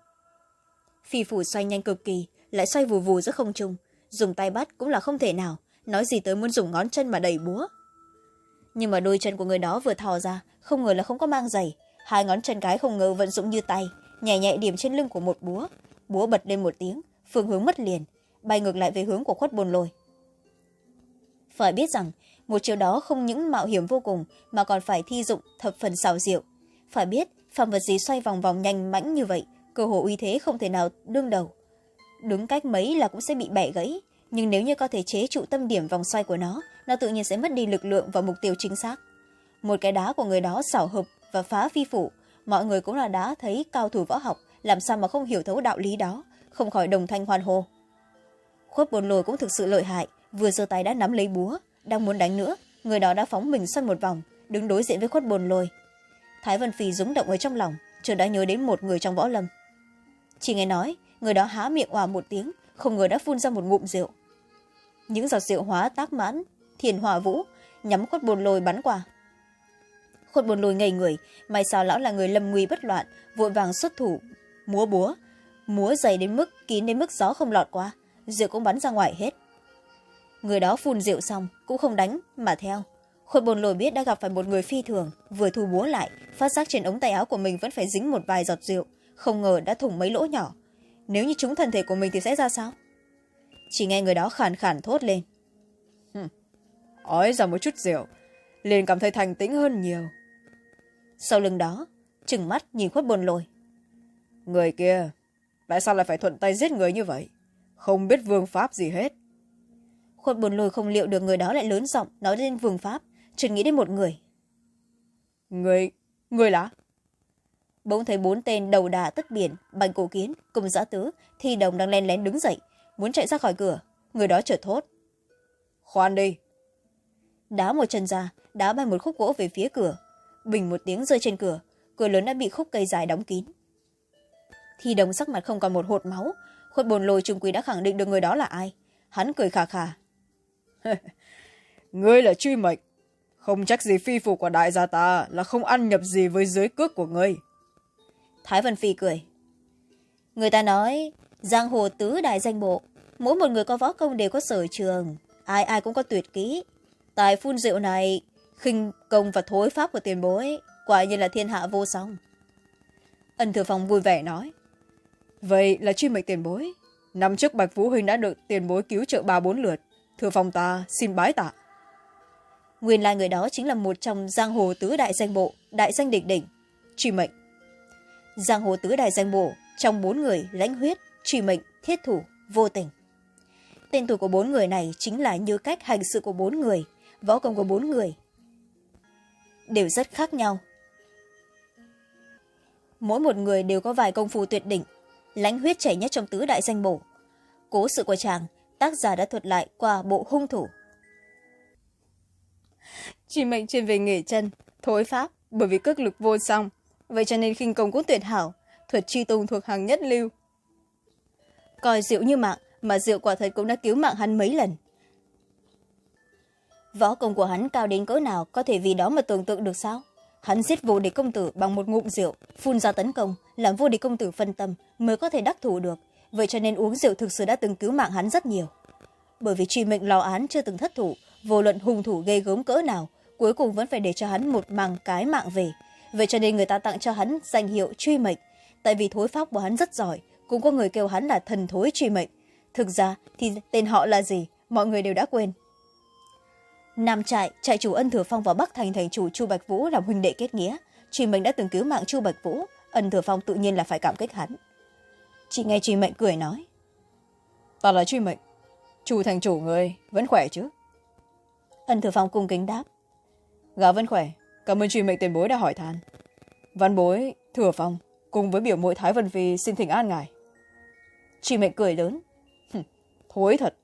Phi phủ xoay nhanh cực kỳ, lại xoay vù vù giữa không trung. Dùng tay bắt cũng là không thể nào, nói gì tới muốn dùng ngón chân mà đẩy búa. Nhưng mà đôi chân của người đó vừa thò ra, không ngờ là không có mang giày. Hai ngón chân cái không ngờ vận dụng như tay, nhẹ nhẹ điểm trên lưng của một búa búa bật lên một tiếng, phương hướng mất liền, bay ngược lại về hướng của khuất bồn lồi phải biết rằng, một chiều đó không những mạo hiểm vô cùng, mà còn phải thi dụng thập phần xào diệu. Phải biết phạm vật gì xoay vòng vòng nhanh mãnh như vậy, cơ hội uy thế không thể nào đương đầu. Đứng cách mấy là cũng sẽ bị bẻ gãy, nhưng nếu như có thể chế trụ tâm điểm vòng xoay của nó nó tự nhiên sẽ mất đi lực lượng và mục tiêu chính xác. Một cái đá của người đó xảo hợp và phá phi phủ, mọi người cũng là đã thấy cao thủ võ học làm sao mà không hiểu thấu đạo lý đó? Không khỏi đồng thanh hoan hô. Khuất bồn lồi cũng thực sự lợi hại, vừa giơ tay đã nắm lấy búa, đang muốn đánh nữa, người đó đã phóng mình xoay một vòng, đứng đối diện với khuất bồn lôi. Thái vân phi rúng động ở trong lòng, chợt đã nhớ đến một người trong võ lâm. Chỉ nghe nói, người đó há miệng òa một tiếng, không ngờ đã phun ra một ngụm rượu. Những giọt rượu hóa tác mãn, thiền hòa vũ, nhắm khuất bồn lôi bắn qua. Khuất bồn lôi ngây người, may sao lão là người lâm nguy bất loạn, vội vàng xuất thủ múa búa. Múa dày đến mức kín đến mức gió không lọt qua. Rượu cũng bắn ra ngoài hết. Người đó phun rượu xong cũng không đánh mà theo. Khuất bồn lôi biết đã gặp phải một người phi thường vừa thu búa lại phát giác trên ống tay áo của mình vẫn phải dính một vài giọt rượu không ngờ đã thủng mấy lỗ nhỏ. Nếu như chúng thân thể của mình thì sẽ ra sao? Chỉ nghe người đó khàn khàn thốt lên. Ói ra một chút rượu liền cảm thấy thành tĩnh hơn nhiều. Sau lưng đó chừng mắt nhìn khuất bồn lôi người kia tại sao lại phải thuận tay giết người như vậy? Không biết vương pháp gì hết. Khuất bồn lôi không liệu được người đó lại lớn giọng nói lên vương pháp chợt nghĩ đến một người. Người người là? Bỗng thấy bốn tên đầu đà tất biển bành cổ kiến cùng giã tứ thi đồng đang len lén đứng dậy muốn chạy ra khỏi cửa. Người đó chợt thốt. Khoan đi. Đá một chân ra đá bay một khúc gỗ về phía cửa. Bình một tiếng rơi trên cửa cửa lớn đã bị khúc cây dài đóng kín thi đồng sắc mặt không còn một hột máu. Khuất bồn lôi trung quý đã khẳng định được người đó là ai. Hắn cười khà khà. Ngươi là truy mệnh. Không trách gì phi phục của đại gia ta là không ăn nhập gì với dưới cước của ngươi. Thái vân phi cười. Người ta nói giang hồ tứ đại danh bộ. Mỗi một người có võ công đều có sở trường. Ai ai cũng có tuyệt kỹ. Tài phun rượu này khinh công và thối pháp của tiền bối quả như là thiên hạ vô song. Ân thừa phong vui vẻ nói vậy là truy mệnh tiền bối? Năm trước bạch vũ huynh đã được tiền bối cứu trợ ba bốn lượt. Thừa phong ta xin bái tạ. Nguyên lai người đó chính là một trong giang hồ tứ đại danh bộ đại danh đỉnh đỉnh. Truy mệnh? Giang hồ tứ đại danh bộ trong bốn người lãnh huyết truy mệnh thiết thủ vô tình. Tên tuổi của bốn người này chính là như cách hành sự của bốn người võ công của bốn người. Đều rất khác nhau. Mỗi một người đều có vài công phu tuyệt đỉnh lãnh huyết chảy nhất trong tứ đại danh bổ. Cố sự của chàng, tác giả đã thuật lại qua bộ hung thủ. Chỉ mệnh trên về nghề chân, thối pháp, bởi vì cước lực vô song. Vậy cho nên khinh công cũng tuyệt hảo, thuật chi tùng thuộc hàng nhất lưu. Coi rượu như mạng, mà rượu quả thật cũng đã cứu mạng hắn mấy lần. Võ công của hắn cao đến cỡ nào có thể vì đó mà tưởng tượng được sao? Hắn giết vô địch công tử bằng một ngụm rượu, phun ra tấn công, làm vô địch công tử phân tâm mới có thể đắc thủ được. Vậy cho nên uống rượu thực sự đã từng cứu mạng hắn rất nhiều. Bởi vì truy mệnh lò án chưa từng thất thủ, vô luận hung thủ gây gớm cỡ nào, cuối cùng vẫn phải để cho hắn một màng cái mạng về. Vậy cho nên người ta tặng cho hắn danh hiệu truy mệnh. Tại vì thối pháp của hắn rất giỏi, cũng có người kêu hắn là thần thối truy mệnh. Thực ra thì tên họ là gì, mọi người đều đã quên nam trại trại chủ ân thừa phong và bắc thành thành chủ chu bạch vũ làm huynh đệ kết nghĩa. Truy mệnh đã từng cứu mạng chu bạch vũ ân thừa phong tự nhiên là phải cảm kích hắn. Chị nghe truy mệnh cười nói. Ta là truy mệnh. Chu thành chủ người vẫn khỏe chứ? Ân thừa phong cung kính đáp. Gã vẫn khỏe. Cảm ơn truy mệnh tiền bối đã hỏi than văn bối thừa phong cùng với biểu mội thái vân phi xin thỉnh an ngài. Truy mệnh cười lớn. Thối thật.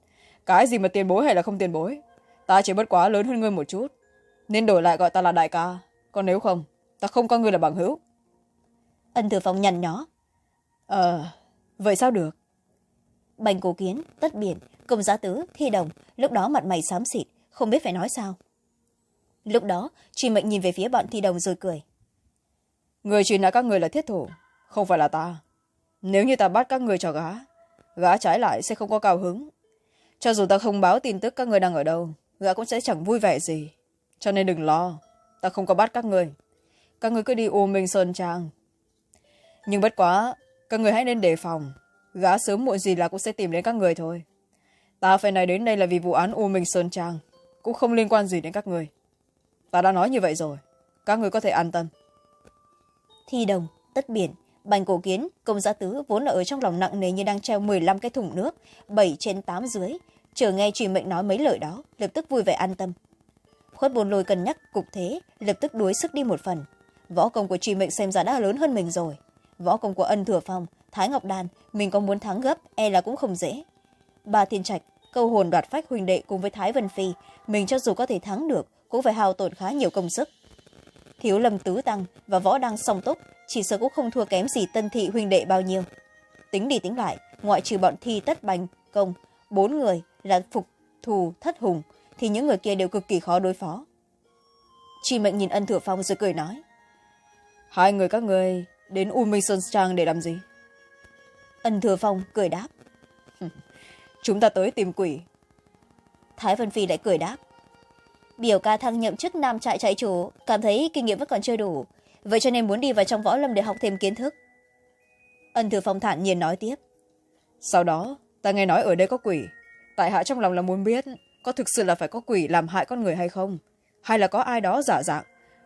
Cái gì mà tiền bối hay là không tiền bối ta chỉ bất quá lớn hơn ngươi một chút nên đổi lại gọi ta là đại ca. Còn nếu không ta không coi ngươi là bằng hữu. Ân thừa phong nhằn nhó. Ờ vậy sao được? Bành cổ kiến tất biển công giá tứ thi đồng lúc đó mặt mày xám xịt không biết phải nói sao. Lúc đó truy mệnh nhìn về phía bọn thi đồng rồi cười. Người truy nã các người là thiết thủ không phải là ta. Nếu như ta bắt các người cho gá gã trái lại sẽ không có cao hứng. Cho dù ta không báo tin tức các người đang ở đâu gã cũng sẽ chẳng vui vẻ gì. Cho nên đừng lo, ta không có bắt các người. Các người cứ đi u minh sơn trang. Nhưng bất quá, các người hãy nên đề phòng. Gã sớm muộn gì là cũng sẽ tìm đến các người thôi. Ta phải nói đến đây là vì vụ án u minh sơn trang cũng không liên quan gì đến các người. Ta đã nói như vậy rồi, các người có thể an tâm. Thi đồng, tất biển, bành cổ kiến công giá tứ vốn là ở trong lòng nặng nề như đang treo mười năm cái thùng nước, bảy trên tám dưới chờ nghe truy mệnh nói mấy lời đó, lập tức vui vẻ an tâm. Khuất bồn lôi cân nhắc, cục thế, lập tức đuối sức đi một phần. Võ công của truy mệnh xem ra đã lớn hơn mình rồi. Võ công của ân thừa phong, thái ngọc đan, mình có muốn thắng gấp e là cũng không dễ. Ba thiên trạch, câu hồn đoạt phách huỳnh đệ cùng với thái vân phi, mình cho dù có thể thắng được, cũng phải hao tổn khá nhiều công sức. Thiếu lâm tứ tăng và võ đăng song túc, chỉ sợ cũng không thua kém gì tân thị huỳnh đệ bao nhiêu. Tính đi tính lại, ngoại trừ bọn thi tất bành, công, bốn người là phục thù thất hùng thì những người kia đều cực kỳ khó đối phó. Chi mệnh nhìn ân thừa phong rồi cười nói hai người các người đến u minh sơn trang để làm gì? Ân thừa phong cười đáp chúng ta tới tìm quỷ. Thái vân phi lại cười đáp biểu ca thăng nhậm chức nam trại trại chủ cảm thấy kinh nghiệm vẫn còn chưa đủ vậy cho nên muốn đi vào trong võ lâm để học thêm kiến thức. Ân thừa phong thản nhiên nói tiếp sau đó ta nghe nói ở đây có quỷ tại hạ trong lòng là muốn biết có thực sự là phải có quỷ làm hại con người hay không hay là có ai đó giả dạng.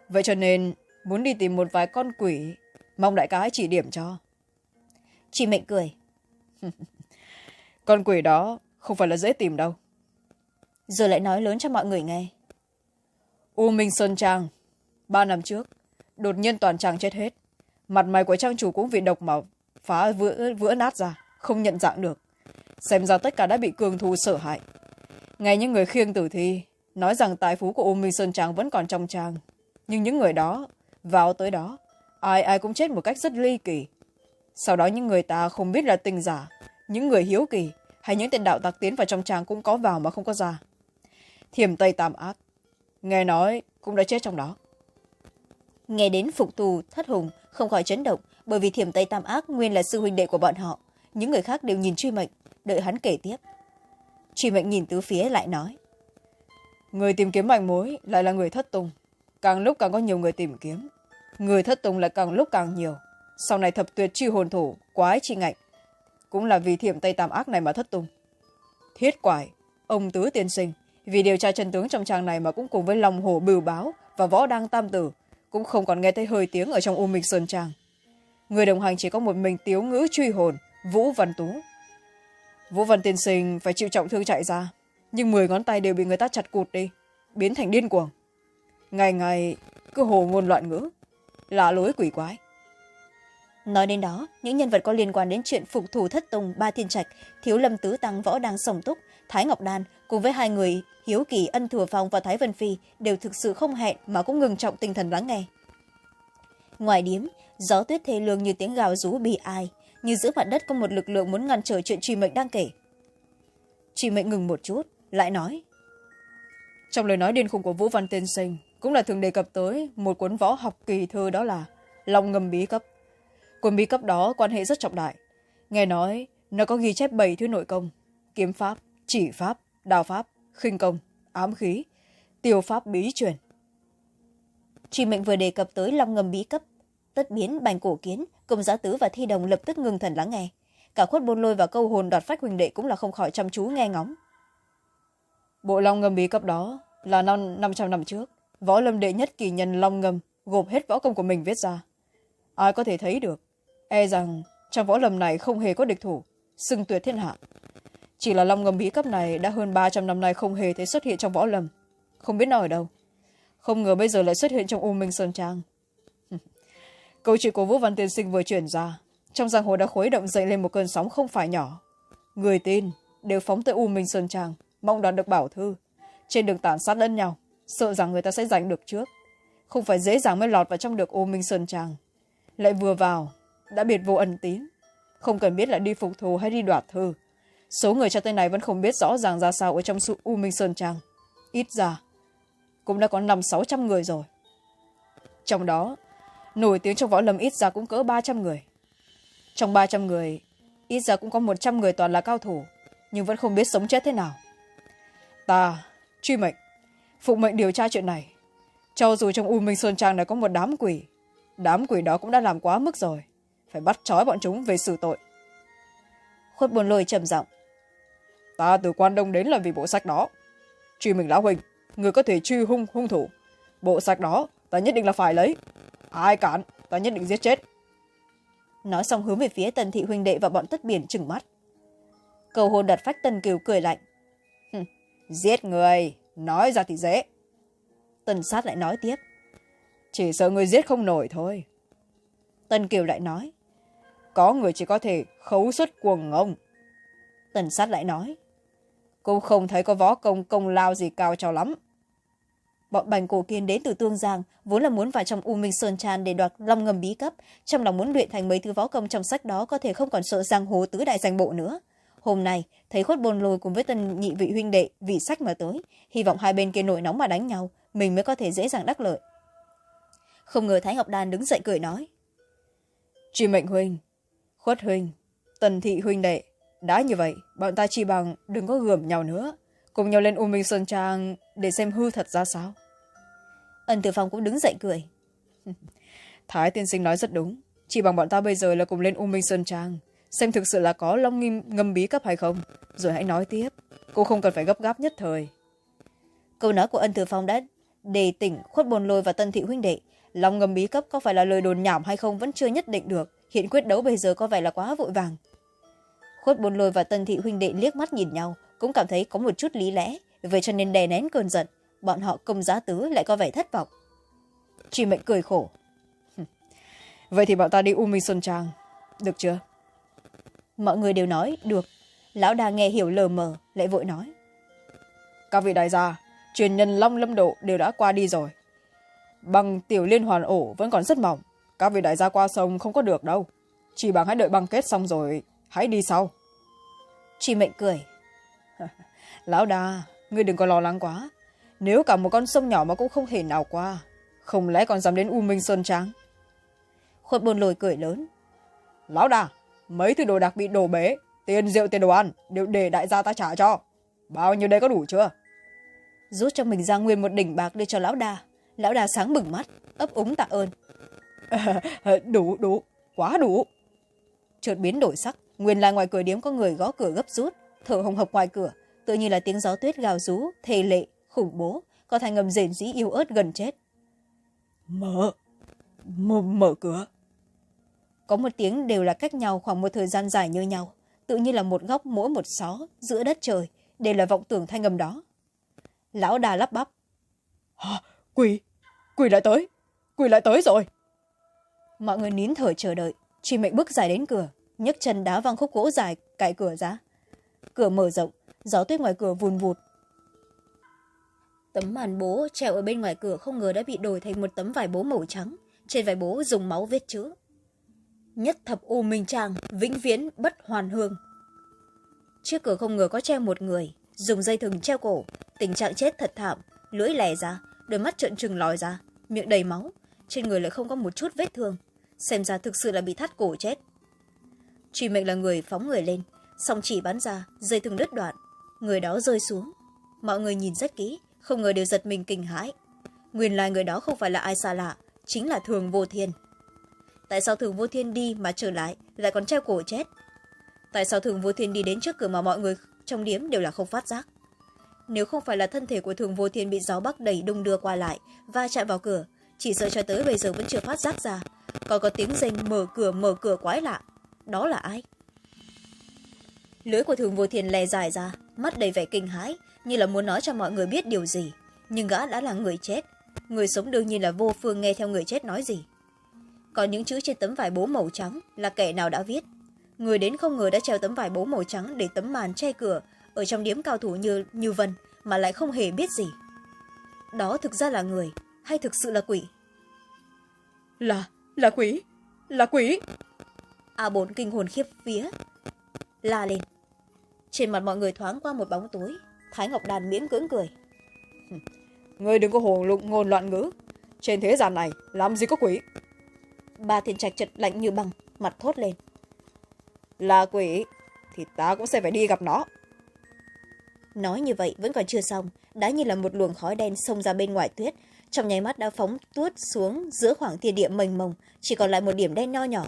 Vậy cho nên muốn đi tìm một vài con quỷ mong đại ca hãy chỉ điểm cho. Chị mệnh cười. Con quỷ đó không phải là dễ tìm đâu. Rồi lại nói lớn cho mọi người nghe. U minh sơn trang ba năm trước đột nhiên toàn trang chết hết. Mặt mày của trang chủ cũng vì độc mà phá vữa, vữa nát ra không nhận dạng được xem ra tất cả đã bị cường thù sợ hãi. Nghe những người khiêng tử thi, nói rằng tài phú của u minh sơn trang vẫn còn trong trang. Nhưng những người đó, vào tới đó, ai ai cũng chết một cách rất ly kỳ. Sau đó những người ta không biết là tình giả, những người hiếu kỳ, hay những tên đạo tặc tiến vào trong trang cũng có vào mà không có ra. Thiềm tây tam ác, nghe nói cũng đã chết trong đó. Nghe đến phục tù, thất hùng không khỏi chấn động, bởi vì thiềm tây tam ác nguyên là sư huynh đệ của bọn họ. Những người khác đều nhìn truy mệnh đợi hắn kể tiếp. Chị mệnh nhìn tứ phía lại nói, người tìm kiếm manh mối lại là người thất tùng. Càng lúc càng có nhiều người tìm kiếm, người thất tùng lại càng lúc càng nhiều. Sau này thập tuyệt chi hồn thủ, quái chi ngạnh, cũng là vì thiểm tây tam ác này mà thất tung thiết quải, ông tứ tiên sinh, vì điều tra chân tướng trong trang này mà cũng cùng với lòng hồ bưu báo và võ đăng tam tử cũng không còn nghe thấy hơi tiếng ở trong u minh sơn trang. Người đồng hành chỉ có một mình tiếu ngữ truy hồn, vũ văn tú vũ văn tiên sinh phải chịu trọng thương chạy ra, nhưng mười ngón tay đều bị người ta chặt cụt đi, biến thành điên cuồng. Ngày ngày cứ hồ ngôn loạn ngữ lạ lối quỷ quái. Nói đến đó, những nhân vật có liên quan đến chuyện phục thủ thất tùng ba thiên trạch, thiếu lâm tứ tăng, võ đang sồng túc, thái ngọc đan cùng với hai người hiếu kỳ, ân thừa phong và thái vân phi đều thực sự không hẹn mà cũng ngừng trọng tinh thần lắng nghe. Ngoài điếm, gió tuyết thê lương như tiếng gào rú bị ai như giữa mặt đất có một lực lượng muốn ngăn trở chuyện truy mệnh đang kể. Truy mệnh ngừng một chút, lại nói. Trong lời nói điên khùng của vũ văn tiên sinh, cũng là thường đề cập tới một cuốn võ học kỳ thư đó là lòng ngầm bí cấp. Cuốn bí cấp đó quan hệ rất trọng đại. Nghe nói, nó có ghi chép bảy thứ nội công kiếm pháp, chỉ pháp đào pháp, khinh công, ám khí, tiêu pháp bí truyền. Truy mệnh vừa đề cập tới long ngầm bí cấp, tất biến bành cổ kiến công giã tứ và thi đồng lập tức ngừng thần lắng nghe. Cả khuất bôn lôi và câu hồn đoạt phách huỳnh đệ cũng là không khỏi chăm chú nghe ngóng. Bộ long ngầm bí cấp đó là năm năm trăm năm trước, võ lâm đệ nhất kỳ nhân long ngầm gộp hết võ công của mình viết ra. Ai có thể thấy được e rằng trong võ lâm này không hề có địch thủ, xưng tuyệt thiên hạ. Chỉ là long ngầm bí cấp này đã hơn ba trăm năm nay không hề thấy xuất hiện trong võ lâm. Không biết nó ở đâu. Không ngờ bây giờ lại xuất hiện trong u minh sơn trang câu chuyện của vũ văn tiên sinh vừa chuyển ra. Trong giang hồ đã khuấy động dậy lên một cơn sóng không phải nhỏ. Người tin, đều phóng tới u minh sơn trang, mong đoán được bảo thư. Trên đường tàn sát lẫn nhau, sợ rằng người ta sẽ giành được trước. Không phải dễ dàng mới lọt vào trong được u minh sơn trang. Lại vừa vào, đã biệt vô ẩn tín. Không cần biết là đi phục thù hay đi đoạt thư. Số người cho tên này vẫn không biết rõ ràng ra sao ở trong sự u minh sơn trang. Ít ra, cũng đã có năm sáu trăm người rồi. Trong đó nổi tiếng trong võ lâm ít ra cũng cỡ ba trăm người. Trong ba trăm người, ít ra cũng có một trăm người toàn là cao thủ, nhưng vẫn không biết sống chết thế nào. Ta, truy mệnh phụ mệnh điều tra chuyện này. Cho dù trong u minh sơn trang này có một đám quỷ đám quỷ đó cũng đã làm quá mức rồi. Phải bắt trói bọn chúng về xử tội. Khuất buồn lôi trầm giọng. Ta từ quan đông đến là vì bộ sách đó. Truy mình lão huynh, người có thể truy hung hung thủ. Bộ sách đó, ta nhất định là phải lấy ai cản? Ta nhất định giết chết. Nói xong hướng về phía tần thị huynh đệ và bọn tất biển trừng mắt. Cầu hồn đặt phách tần kiều cười lạnh. Giết người. Nói ra thì dễ. Tần sát lại nói tiếp. Chỉ sợ người giết không nổi thôi. Tần kiều lại nói. Có người chỉ có thể khấu xuất cuồng ngông. Tần sát lại nói. Cô không thấy có võ công công lao gì cao cho lắm bọn bành cổ kiên đến từ tương giang, vốn là muốn vào trong u minh sơn tràn để đoạt long ngầm bí cấp, trong lòng muốn luyện thành mấy thứ võ công trong sách đó có thể không còn sợ giang hồ tứ đại danh bộ nữa. Hôm nay thấy khuất bồn lôi cùng với tân nhị vị huynh đệ vị sách mà tới, hy vọng hai bên kia nổi nóng mà đánh nhau, mình mới có thể dễ dàng đắc lợi. Không ngờ thái ngọc đan đứng dậy cười nói chị mệnh huynh, khuất huynh, tần thị huynh đệ, đã như vậy, bọn ta chỉ bằng đừng có gườm nhau nữa. Cùng nhau lên u minh sơn trang để xem hư thật ra sao? Ân tử phong cũng đứng dậy cười. Thái tiên sinh nói rất đúng. Chỉ bằng bọn ta bây giờ là cùng lên u minh sơn trang xem thực sự là có long ngim ngâm bí cấp hay không. Rồi hãy nói tiếp cô không cần phải gấp gáp nhất thời. Câu nói của ân tử phong đã đề tỉnh khuất bồn lôi và tân thị huynh đệ. Long ngâm bí cấp có phải là lời đồn nhảm hay không vẫn chưa nhất định được. Hiện quyết đấu bây giờ có vẻ là quá vội vàng. Khuất bồn lôi và tân thị huynh đệ liếc mắt nhìn nhau cũng cảm thấy có một chút lý lẽ vậy cho nên đè nén cơn giận, bọn họ công giá tứ lại có vẻ thất vọng. Chị mệnh cười khổ. Vậy thì bọn ta đi u minh xuân trang. Được chưa? Mọi người đều nói, được. Lão đà nghe hiểu lờ mờ, lại vội nói. Các vị đại gia, truyền nhân long lâm độ đều đã qua đi rồi. Bằng tiểu liên hoàn ổ vẫn còn rất mỏng. Các vị đại gia qua sông không có được đâu. Chỉ bằng hãy đợi băng kết xong rồi, hãy đi sau. Chị mệnh cười. Lão đà ngươi đừng có lo lắng quá. Nếu cả một con sông nhỏ mà cũng không thể nào qua không lẽ còn dám đến u minh sơn trang khuất bồn lồi cười lớn. Lão đà mấy thứ đồ đặc bị đổ bế tiền rượu tiền đồ ăn đều để đại gia ta trả cho. Bao nhiêu đây có đủ chưa? Rút cho mình ra nguyên một đỉnh bạc đưa cho lão đà. Lão đà sáng bừng mắt ấp úng tạ ơn. Đủ đủ quá đủ. Chợt biến đổi sắc nguyên là ngoài cửa điếm có người gõ cửa gấp rút thở hồng hộc ngoài cửa tự như là tiếng gió tuyết gào rú thề lệ khủng bố có thành ngầm rền rĩ yêu ớt gần chết. Mở mở, mở cửa. Có một tiếng đều là cách nhau khoảng một thời gian dài như nhau tự như là một góc mỗi một xó giữa đất trời đều là vọng tưởng thanh ngầm đó. Lão đà lắp bắp. À, quỷ quỷ lại tới quỷ lại tới rồi. Mọi người nín thở chờ đợi truy mệnh bước dài đến cửa nhấc chân đá văng khúc gỗ dài cạy cửa ra. Cửa mở rộng gió tuyết ngoài cửa vùn vụt. Tấm màn bố treo ở bên ngoài cửa không ngờ đã bị đổi thành một tấm vải bố màu trắng. Trên vải bố dùng máu viết chữ. Nhất thập u minh trang, vĩnh viễn bất hoàn hương. Trước cửa không ngờ có treo một người, dùng dây thừng treo cổ. Tình trạng chết thật thảm, lưỡi lè ra, đôi mắt trợn trừng lòi ra, miệng đầy máu. Trên người lại không có một chút vết thương, xem ra thực sự là bị thắt cổ chết. Truy mệnh là người phóng người lên, song chỉ bắn ra, dây thừng đứt đoạn người đó rơi xuống. Mọi người nhìn rất kỹ, không ngờ đều giật mình kinh hãi. Nguyên lai người đó không phải là ai xa lạ, chính là thường vô thiên. Tại sao thường vô thiên đi mà trở lại lại còn treo cổ chết? Tại sao thường vô thiên đi đến trước cửa mà mọi người trong điếm đều là không phát giác? Nếu không phải là thân thể của thường vô thiên bị gió bắc đẩy đung đưa qua lại va chạm vào cửa, chỉ sợ cho tới bây giờ vẫn chưa phát giác ra, còn có tiếng rình mở cửa mở cửa quái lạ. Đó là ai? Lưới của thường vô thiên lè dài ra mắt đầy vẻ kinh hãi như là muốn nói cho mọi người biết điều gì. Nhưng gã đã là người chết. Người sống đương nhiên là vô phương nghe theo người chết nói gì. Còn những chữ trên tấm vải bố màu trắng là kẻ nào đã viết. Người đến không ngờ đã treo tấm vải bố màu trắng để tấm màn che cửa ở trong điếm cao thủ như như vân mà lại không hề biết gì. Đó thực ra là người hay thực sự là quỷ? Là là quỷ là quỷ. A bốn kinh hồn khiếp vía la lên trên mặt mọi người thoáng qua một bóng tối. Thái ngọc đàn miễn cưỡng cười. Ngươi đừng có hồ lụng ngôn loạn ngữ. Trên thế gian này làm gì có quỷ? Ba thiên trạch chật lạnh như băng mặt thốt lên. Là quỷ thì ta cũng sẽ phải đi gặp nó. Nói như vậy vẫn còn chưa xong. Đã như là một luồng khói đen xông ra bên ngoài tuyết. Trong nháy mắt đã phóng tuốt xuống giữa khoảng thiên địa mênh mông. Chỉ còn lại một điểm đen nho nhỏ.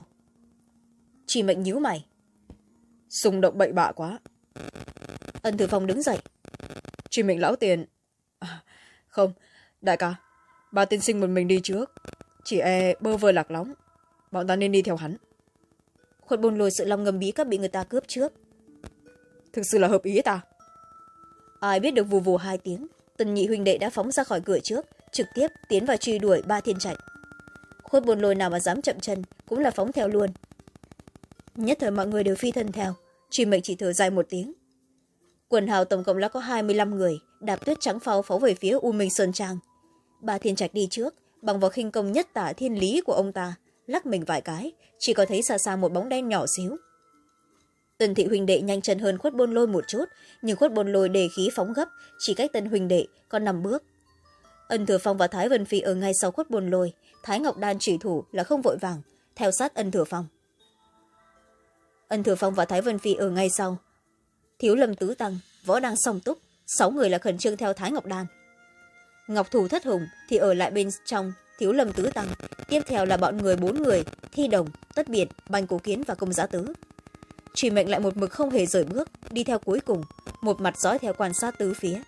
Chỉ mệnh nhíu mày. Xung động bậy bạ quá ân tử phong đứng dậy. Truy mệnh lão tiền. À, không đại ca ba tiên sinh một mình đi trước. Chỉ e bơ vơ lạc lóng bọn ta nên đi theo hắn. Khuất bồn lùi sự lòng ngầm bí các bị người ta cướp trước. Thực sự là hợp ý ta. Ai biết được vù vù hai tiếng tần nhị huynh đệ đã phóng ra khỏi cửa trước trực tiếp tiến vào truy đuổi ba thiên trạch. Khuất bồn lùi nào mà dám chậm chân cũng là phóng theo luôn. Nhất thời mọi người đều phi thân theo truy mệnh chỉ thở dài một tiếng quần hào tổng cộng đã có hai mươi năm người, đạp tuyết trắng pháo phóng về phía u minh sơn trang. Ba thiên trạch đi trước, bằng vào khinh công nhất tả thiên lý của ông ta, lắc mình vài cái, chỉ có thấy xa xa một bóng đen nhỏ xíu. Tần thị huỳnh đệ nhanh chân hơn khuất bôn lôi một chút, nhưng khuất bôn lôi đề khí phóng gấp, chỉ cách tân huỳnh đệ còn năm bước. Ân thừa phong và thái vân phi ở ngay sau khuất bôn lôi, thái ngọc đan chỉ thủ là không vội vàng, theo sát ân thừa phong. Ân thừa phong và thái vân phi ở ngay sau thiếu lâm tứ tăng, võ đang song túc, sáu người là khẩn trương theo thái ngọc đan. Ngọc thủ thất hùng thì ở lại bên trong thiếu lâm tứ tăng. Tiếp theo là bọn người bốn người, thi đồng, tất biệt, bành cổ kiến và công giá tứ. Chỉ mệnh lại một mực không hề rời bước, đi theo cuối cùng, một mặt dõi theo quan sát tứ phía.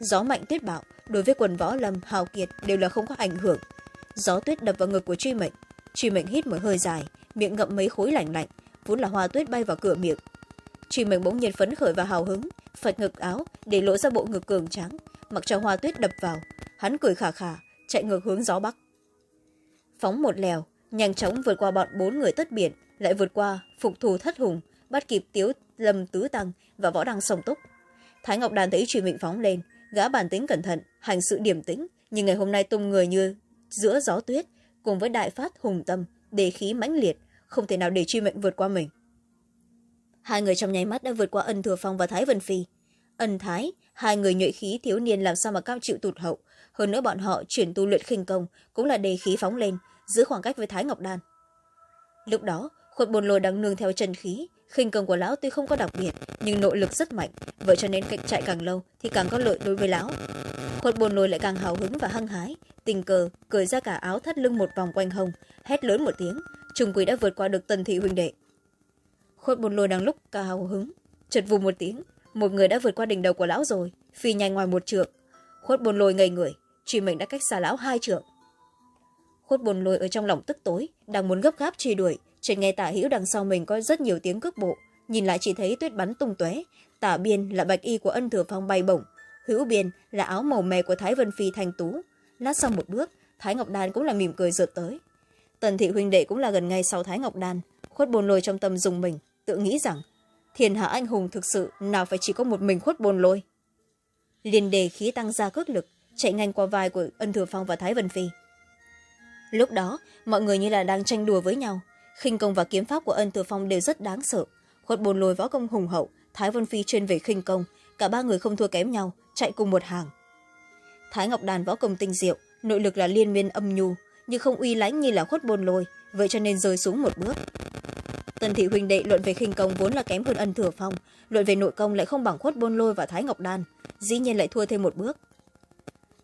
Gió mạnh tuyết bạo, đối với quần võ lâm, hào kiệt đều là không có ảnh hưởng. Gió tuyết đập vào ngực của truy mệnh truy mệnh hít một hơi dài, miệng ngậm mấy khối lạnh lạnh, vốn là hoa tuyết bay vào cửa miệng chị mệnh bỗng nhiên phấn khởi và hào hứng phật ngực áo để lộ ra bộ ngực cường trắng mặc cho hoa tuyết đập vào, hắn cười khà khà, chạy ngược hướng gió bắc. Phóng một lèo, nhanh chóng vượt qua bọn bốn người tất biển, lại vượt qua phục thù thất hùng, bắt kịp tiếu lâm tứ tăng và võ đăng sông túc. Thái ngọc đàn thấy truy mệnh phóng lên, gã bản tính cẩn thận, hành sự điểm tĩnh, nhưng ngày hôm nay tung người như giữa gió tuyết, cùng với đại phát hùng tâm, đề khí mãnh liệt, không thể nào để truy mệnh vượt qua mình hai người trong nháy mắt đã vượt qua ân thừa phong và thái vân phi. Ân thái, hai người nhuệ khí thiếu niên làm sao mà cao chịu tụt hậu. Hơn nữa bọn họ chuyển tu luyện khinh công, cũng là đề khí phóng lên, giữ khoảng cách với thái ngọc đan. Lúc đó khuất bồn lôi đang nương theo chân khí, khinh công của lão tuy không có đặc biệt, nhưng nội lực rất mạnh. Vậy cho nên cạnh chạy càng lâu thì càng có lợi đối với lão. Khuất bồn lôi lại càng hào hứng và hăng hái, tình cờ, cởi ra cả áo thắt lưng một vòng quanh hông, hét lớn một tiếng. Trung quỷ đã vượt qua được tần thị huynh đệ khuất bồn lôi đang lúc cao hứng chật vù một tiếng. Một người đã vượt qua đỉnh đầu của lão rồi, phi nhanh ngoài một trượng. Khuất bồn lôi ngây người truy mệnh đã cách xa lão hai trượng. Khuất bồn lôi ở trong lòng tức tối, đang muốn gấp gáp truy đuổi, chợt nghe tả hữu đằng sau mình có rất nhiều tiếng cước bộ. Nhìn lại chỉ thấy tuyết bắn tung tóe, tả biên là bạch y của ân thừa phong bay bổng, hữu biên là áo màu mè của thái vân phi thanh tú. Lát sau một bước, thái ngọc đan cũng là mỉm cười rượt tới. Tần thị huynh đệ cũng là gần ngay sau thái ngọc đan, khuất bồn lôi trong tâm dùng mình tự nghĩ rằng, thiên hạ anh hùng thực sự nào phải chỉ có một mình khuất bồn lôi. Liền đề khí tăng ra cước lực, chạy nhanh qua vai của ân thừa phong và thái vân phi. Lúc đó, mọi người như là đang tranh đùa với nhau. Khinh công và kiếm pháp của ân thừa phong đều rất đáng sợ. Khuất bồn lôi võ công hùng hậu, thái vân phi chuyên về khinh công, cả ba người không thua kém nhau, chạy cùng một hàng. Thái ngọc đàn võ công tinh diệu, nội lực là liên miên âm nhu, nhưng không uy lãnh như là khuất bồn lôi, vậy cho nên rơi xuống một bước tần thị huỳnh đệ luận về khinh công vốn là kém hơn ân thừa phong, luận về nội công lại không bằng khuất bôn lôi và thái ngọc đan, dĩ nhiên lại thua thêm một bước.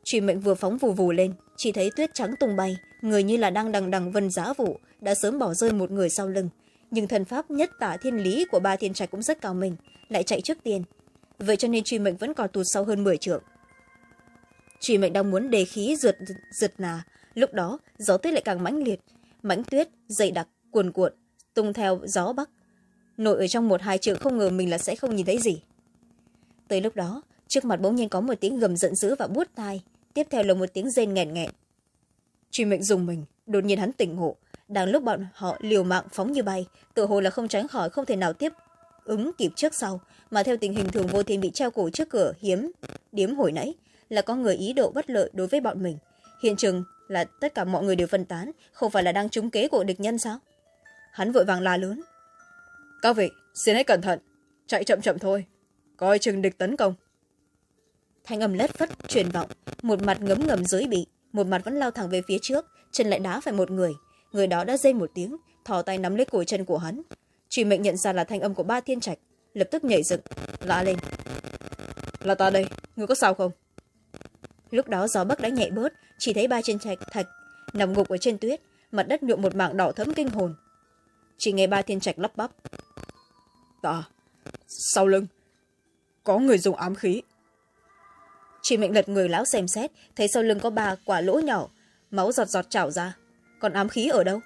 Truy mệnh vừa phóng vù vù lên, chỉ thấy tuyết trắng tung bay, người như là đang đằng đằng vân giá vụ, đã sớm bỏ rơi một người sau lưng. Nhưng thần pháp nhất tả thiên lý của ba thiên trạch cũng rất cao mình lại chạy trước tiên. Vậy cho nên truy mệnh vẫn còn tụt sau hơn mười trượng. Truy mệnh đang muốn đề khí rượt rượt nà, lúc đó gió tuyết lại càng mãnh liệt. Mãnh tuyết dày đặc, cuồn cuộn tung theo gió bắc. Nội ở trong một hai trượng không ngờ mình là sẽ không nhìn thấy gì. Tới lúc đó, trước mặt bỗng nhiên có một tiếng gầm giận dữ và buốt tai. Tiếp theo là một tiếng rên nghẹn nghẹn. Truy mệnh dùng mình, đột nhiên hắn tỉnh ngộ. Đang lúc bọn họ liều mạng phóng như bay tự hồ là không tránh khỏi, không thể nào tiếp ứng kịp trước sau. Mà theo tình hình thường vô thiên bị treo cổ trước cửa hiếm, điếm hồi nãy, là có người ý độ bất lợi đối với bọn mình. Hiện trường là tất cả mọi người đều phân tán, không phải là đang trúng kế của địch nhân sao? Hắn vội vàng la lớn. Các vị, xin hãy cẩn thận. Chạy chậm chậm thôi. Coi chừng địch tấn công. Thanh âm lất phất truyền vọng. Một mặt ngấm ngầm dưới bị, một mặt vẫn lao thẳng về phía trước, chân lại đá phải một người. Người đó đã dây một tiếng, thò tay nắm lấy cổ chân của hắn. Truy mệnh nhận ra là thanh âm của ba thiên trạch, lập tức nhảy dựng lạ lên. Là ta đây, ngươi có sao không? Lúc đó gió bắc đã nhẹ bớt, chỉ thấy ba chân trạch thạch nằm ngục ở trên tuyết, mặt đất nhuộm một mảng đỏ thấm kinh hồn chỉ nghe ba thiên trạch lắp bắp. Ta, sau lưng, có người dùng ám khí. Chỉ mệnh lật người lão xem xét, thấy sau lưng có ba quả lỗ nhỏ, máu giọt giọt trào ra. Còn ám khí ở đâu?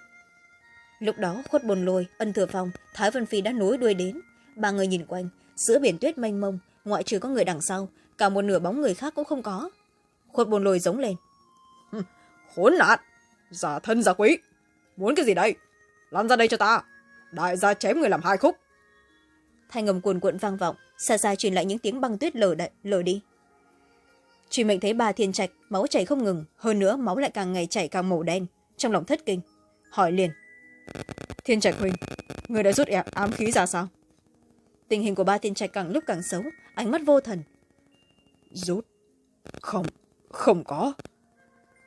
Lúc đó, khuất bồn lôi, ân thừa phong, thái vân phi đã nối đuôi đến. Ba người nhìn quanh, giữa biển tuyết mênh mông, ngoại trừ có người đằng sau, cả một nửa bóng người khác cũng không có. Khuất bồn lôi giống lên. Khốn nạn giả thân giả quý muốn cái gì đây? Lan ra đây cho ta. Đại gia chém người làm hai khúc. Thanh ngầm cuồn cuộn vang vọng xa xa truyền lại những tiếng băng tuyết lở, đậy, lở đi. Truy mệnh thấy bà thiên trạch máu chảy không ngừng hơn nữa máu lại càng ngày chảy càng màu đen trong lòng thất kinh. Hỏi liền. Thiên trạch huynh người đã rút ám khí ra sao? Tình hình của ba thiên trạch càng lúc càng xấu ánh mắt vô thần. Rút? Không không có.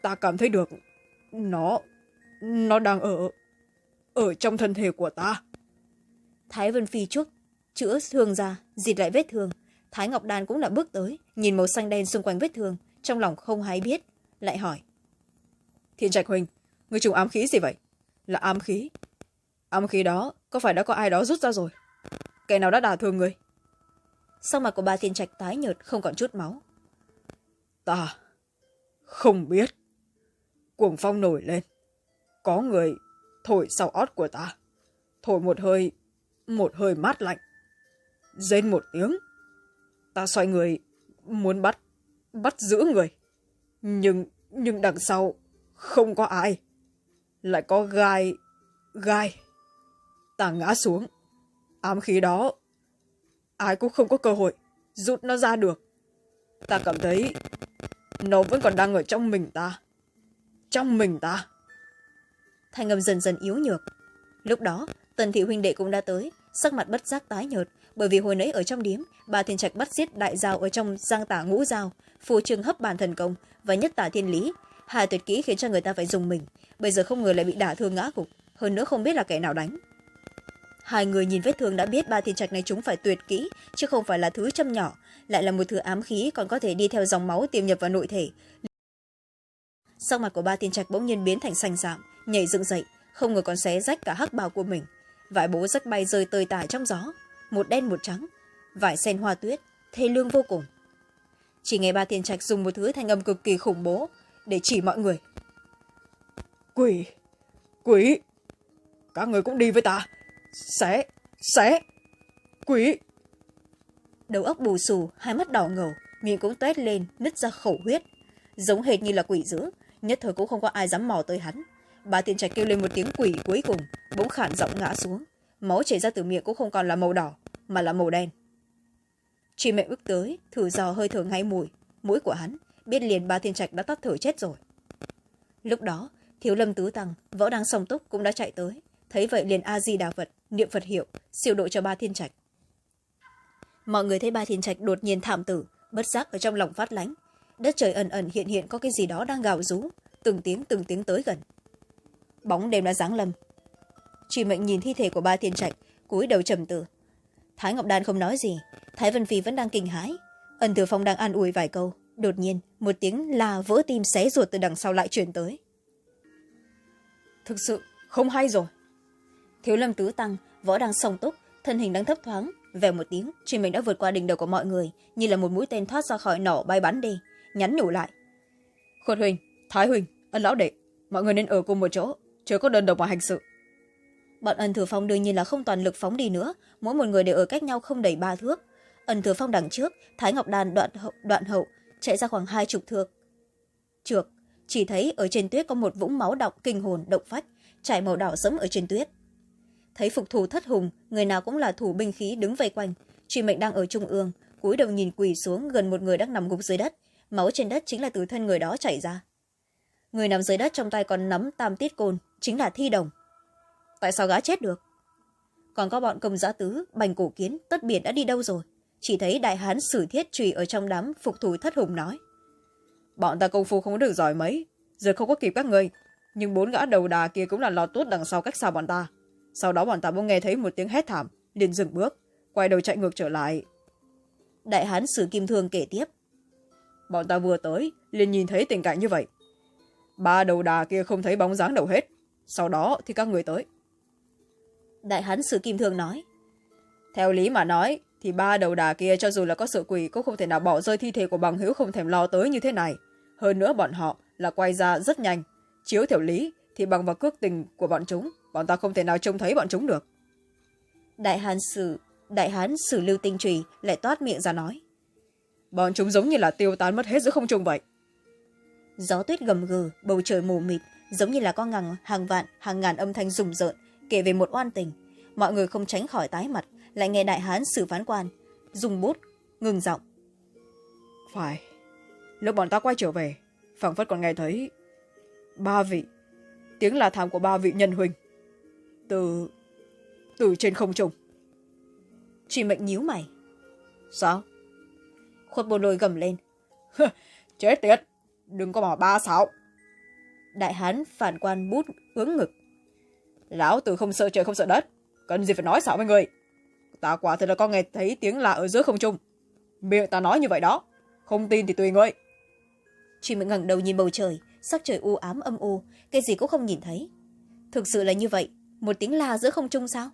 Ta cảm thấy được nó nó đang ở ở trong thân thể của ta. Thái vân phi chuốc chữa thương ra dịt lại vết thương. Thái ngọc đan cũng đã bước tới nhìn màu xanh đen xung quanh vết thương trong lòng không hay biết lại hỏi. Thiên trạch huynh người trùng ám khí gì vậy? Là ám khí. Ám khí đó có phải đã có ai đó rút ra rồi? Kẻ nào đã đả thương người? Sau mặt của bà thiên trạch tái nhợt không còn chút máu. Ta không biết. Cuồng phong nổi lên. Có người thổi sau ót của ta. Thổi một hơi một hơi mát lạnh. Rên một tiếng. Ta xoay người, muốn bắt bắt giữ người. Nhưng nhưng đằng sau, không có ai. Lại có gai gai. Ta ngã xuống. Ám khí đó, ai cũng không có cơ hội rút nó ra được. Ta cảm thấy nó vẫn còn đang ở trong mình ta. Trong mình ta thanh âm dần dần yếu nhược. Lúc đó, tần thị huynh đệ cũng đã tới, sắc mặt bất giác tái nhợt, bởi vì hồi nãy ở trong điếm, bà thiên trạch bắt giết đại giao ở trong giang tả ngũ giao, phù trường hấp bàn thần công và nhất tả thiên lý hai tuyệt kỹ khiến cho người ta phải dùng mình, bây giờ không ngờ lại bị đả thương ngã gục, hơn nữa không biết là kẻ nào đánh. Hai người nhìn vết thương đã biết ba thiên trạch này chúng phải tuyệt kỹ, chứ không phải là thứ châm nhỏ, lại là một thứ ám khí còn có thể đi theo dòng máu tiềm nhập vào nội thể sắc mặt của ba thiên trạch bỗng nhiên biến thành xanh xạm nhảy dựng dậy không ngờ còn xé rách cả hắc bào của mình. Vải bố rách bay rơi tơi tải trong gió một đen một trắng vải sen hoa tuyết thê lương vô cùng. Chỉ nghe ba thiên trạch dùng một thứ thanh âm cực kỳ khủng bố để chỉ mọi người. Quỷ quỷ các người cũng đi với ta. Xé xé quỷ. Đầu óc bù xù hai mắt đỏ ngầu miệng cũng toét lên nứt ra khẩu huyết. Giống hệt như là quỷ dữ nhất thời cũng không có ai dám mò tới hắn. Bà tiền trạch kêu lên một tiếng quỷ cuối cùng, bỗng khản giọng ngã xuống. Máu chảy ra từ miệng cũng không còn là màu đỏ, mà là màu đen. Chị mẹ bước tới, thử dò hơi thở ngay mùi mũi của hắn, biết liền ba thiên trạch đã tắt thở chết rồi. Lúc đó, thiếu lâm tứ tăng, võ đang song túc cũng đã chạy tới. Thấy vậy liền a di đà phật, niệm phật hiệu, siêu độ cho ba thiên trạch. Mọi người thấy ba thiên trạch đột nhiên thảm tử, bất giác ở trong lòng phát lánh đất trời ẩn ẩn hiện hiện có cái gì đó đang gào rú. Từng tiếng từng tiếng tới gần. Bóng đêm đã giáng lâm. Truy mệnh nhìn thi thể của ba thiên trạch cúi đầu trầm tư. Thái ngọc đan không nói gì. Thái vân phi vẫn đang kinh hãi. Ân thừa phong đang an ủi vài câu. Đột nhiên một tiếng la vỡ tim xé ruột từ đằng sau lại truyền tới. Thực sự không hay rồi. Thiếu lâm tứ tăng võ đang song túc thân hình đang thấp thoáng vèo một tiếng truy mệnh đã vượt qua đỉnh đầu của mọi người như là một mũi tên thoát ra khỏi nỏ bay bắn đi nhắn nhủ lại. Khuất huỳnh thái huỳnh ân lão đệ mọi người nên ở cùng một chỗ chớ có đơn độc mà hành sự. Bọn ân thừa phong đương nhiên là không toàn lực phóng đi nữa mỗi một người đều ở cách nhau không đầy ba thước. Ân thừa phong đằng trước thái ngọc đàn đoạn hậu, đoạn hậu chạy ra khoảng hai chục thước. Trượt chỉ thấy ở trên tuyết có một vũng máu đọng kinh hồn động phách trải màu đỏ sẫm ở trên tuyết. Thấy phục thù thất hùng người nào cũng là thủ binh khí đứng vây quanh truy mệnh đang ở trung ương cúi đầu nhìn quỳ xuống gần một người đang nằm gục dưới đất máu trên đất chính là từ thân người đó chảy ra. Người nằm dưới đất trong tay còn nắm tam tiết côn chính là thi đồng. Tại sao gã chết được? Còn có bọn công giã tứ, bành cổ kiến, tất biển đã đi đâu rồi? Chỉ thấy đại hán sử thiết trùy ở trong đám phục thủ thất hùng nói. Bọn ta công phu không được giỏi mấy, giờ không có kịp các người nhưng bốn gã đầu đà kia cũng là lọt tốt đằng sau cách xa bọn ta. Sau đó bọn ta bỗng nghe thấy một tiếng hét thảm, liền dừng bước, quay đầu chạy ngược trở lại. Đại hán sử kim thương kể tiếp bọn ta vừa tới liền nhìn thấy tình cảnh như vậy. Ba đầu đà kia không thấy bóng dáng đâu hết. Sau đó thì các người tới. Đại hán sử kim thương nói. Theo lý mà nói thì ba đầu đà kia cho dù là có sự quỷ cũng không thể nào bỏ rơi thi thể của bằng hữu không thèm lo tới như thế này. Hơn nữa bọn họ là quay ra rất nhanh. Chiếu theo lý thì bằng vào cước tình của bọn chúng bọn ta không thể nào trông thấy bọn chúng được. Đại hán sử đại hán sử lưu tinh trùy lại toát miệng ra nói bọn chúng giống như là tiêu tán mất hết giữa không trung vậy. Gió tuyết gầm gừ bầu trời mù mịt giống như là có ngàn hàng vạn hàng ngàn âm thanh rùng rợn kể về một oan tình. Mọi người không tránh khỏi tái mặt lại nghe đại hán xử phán quan dùng bút ngừng giọng. Phải lúc bọn ta quay trở về phảng phất còn nghe thấy ba vị tiếng là thảm của ba vị nhân huynh từ từ trên không trung. Chị mệnh nhíu mày. Sao khuất bồ lôi gầm lên. Chết tiệt, đừng có bỏ ba sáu đại hán phản quan bút ướng ngực. Lão tử không sợ trời không sợ đất, cần gì phải nói xạo với người. Ta quả thật là có nghe thấy tiếng lạ ở giữa không trung. Miệng ta nói như vậy đó, không tin thì tùy ngươi. Chị mệnh ngẩng đầu nhìn bầu trời, sắc trời u ám âm u, cái gì cũng không nhìn thấy. Thực sự là như vậy, một tiếng la giữa không trung sao?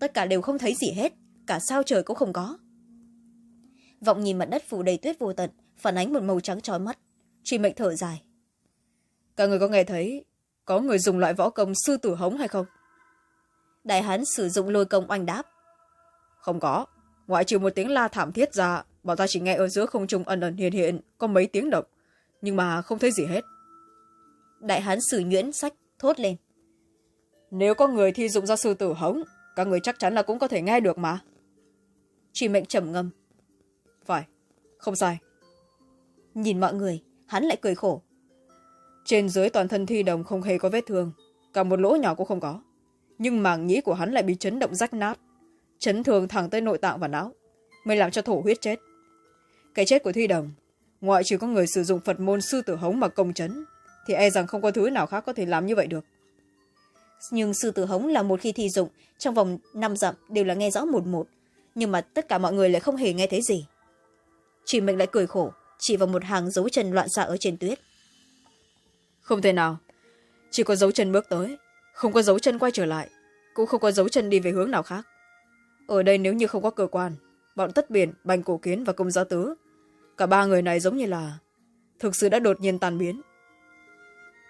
Tất cả đều không thấy gì hết, cả sao trời cũng không có vọng nhìn mặt đất phủ đầy tuyết vô tận phản ánh một màu trắng trói mắt. Chị mệnh thở dài. Cả người có nghe thấy có người dùng loại võ công sư tử hống hay không? Đại hán sử dụng lôi công oanh đáp. Không có. Ngoại trừ một tiếng la thảm thiết ra bọn ta chỉ nghe ở giữa không trung ẩn ẩn hiện hiện có mấy tiếng động nhưng mà không thấy gì hết. Đại hán sử nhuyễn sách thốt lên. Nếu có người thi dụng ra sư tử hống các người chắc chắn là cũng có thể nghe được mà. Chỉ mệnh trầm ngâm phải, không sai. Nhìn mọi người, hắn lại cười khổ. Trên dưới toàn thân thi đồng không hề có vết thương, cả một lỗ nhỏ cũng không có. Nhưng màng nhĩ của hắn lại bị chấn động rách nát, chấn thương thẳng tới nội tạng và não, mới làm cho thổ huyết chết. Cái chết của thi đồng, ngoại trừ có người sử dụng phật môn sư tử hống mà công chấn, thì e rằng không có thứ nào khác có thể làm như vậy được. Nhưng sư tử hống là một khi thi dụng, trong vòng năm dặm đều là nghe rõ một một, nhưng mà tất cả mọi người lại không hề nghe thấy gì chỉ mệnh lại cười khổ chỉ vào một hàng dấu chân loạn xạ ở trên tuyết. Không thể nào. Chỉ có dấu chân bước tới không có dấu chân quay trở lại cũng không có dấu chân đi về hướng nào khác. Ở đây nếu như không có cơ quan bọn tất biển bành cổ kiến và công gia tứ cả ba người này giống như là thực sự đã đột nhiên tan biến.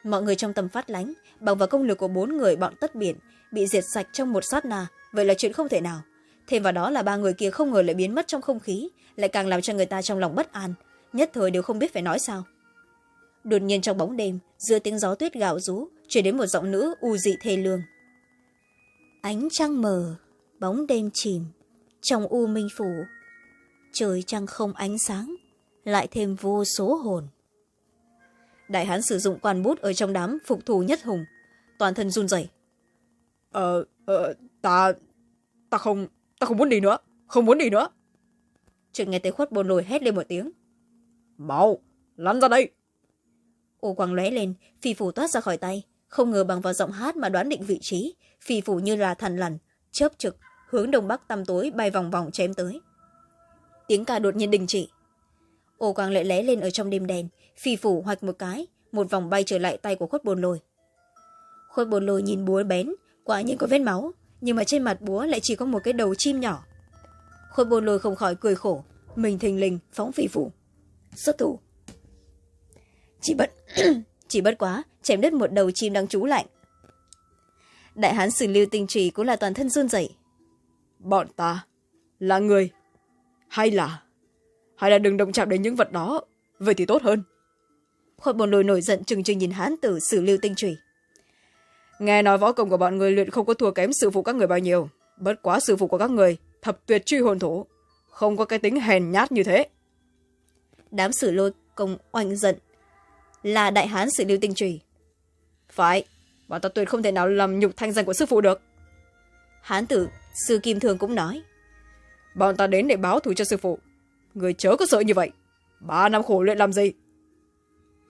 Mọi người trong tầm phát lánh bằng vào công lực của bốn người bọn tất biển bị diệt sạch trong một sát na vậy là chuyện không thể nào. Thêm vào đó là ba người kia không ngờ lại biến mất trong không khí lại càng làm cho người ta trong lòng bất an, nhất thời đều không biết phải nói sao. Đột nhiên trong bóng đêm, giữa tiếng gió tuyết gạo rú, chuyển đến một giọng nữ u dị thê lương. Ánh trăng mờ, bóng đêm chìm, trong u minh phủ. Trời trăng không ánh sáng, lại thêm vô số hồn. Đại hán sử dụng quan bút ở trong đám phục thù nhất hùng, toàn thân run rẩy. Ờ ờ ta ta không ta không muốn đi nữa, không muốn đi nữa chợt nghe tới khuất bồn nồi hét lên một tiếng. Mau lăn ra đây. Ô quang lóe lên phi phủ toát ra khỏi tay không ngờ bằng vào giọng hát mà đoán định vị trí phi phủ như là thần lằn chớp trực hướng đông bắc tăm tối bay vòng vòng chém tới. Tiếng ca đột nhiên đình chỉ. Ô quang lại lé lên ở trong đêm đèn phi phủ hoạch một cái một vòng bay trở lại tay của khuất bồn lồi khuất bồn lồi nhìn búa bén quả nhiên có vết máu nhưng mà trên mặt búa lại chỉ có một cái đầu chim nhỏ khuất bồn lồi không khỏi cười khổ. Mình thình lình phóng phi phủ. Xuất thủ. Chỉ bất chỉ bất quá chém đứt một đầu chim đang trú lạnh đại hán sử lưu tinh trì cũng là toàn thân run rẩy. Bọn ta là người hay là hay là đừng động chạm đến những vật đó vậy thì tốt hơn. Khuất bồn lồi nổi giận trừng trừng nhìn hán tử sử lưu tinh trùy nghe nói võ công của bọn người luyện không có thua kém sư phụ các người bao nhiêu bất quá sư phụ của các người thập tuyệt truy hồn thủ không có cái tính hèn nhát như thế. Đám sử lôi công oanh giận là đại hán sử lưu tinh trùy phải bọn ta tuyệt không thể nào làm nhục thanh danh của sư phụ được. Hán tử sư kim thường cũng nói. Bọn ta đến để báo thù cho sư phụ. Người chớ có sợ như vậy. Ba năm khổ luyện làm gì?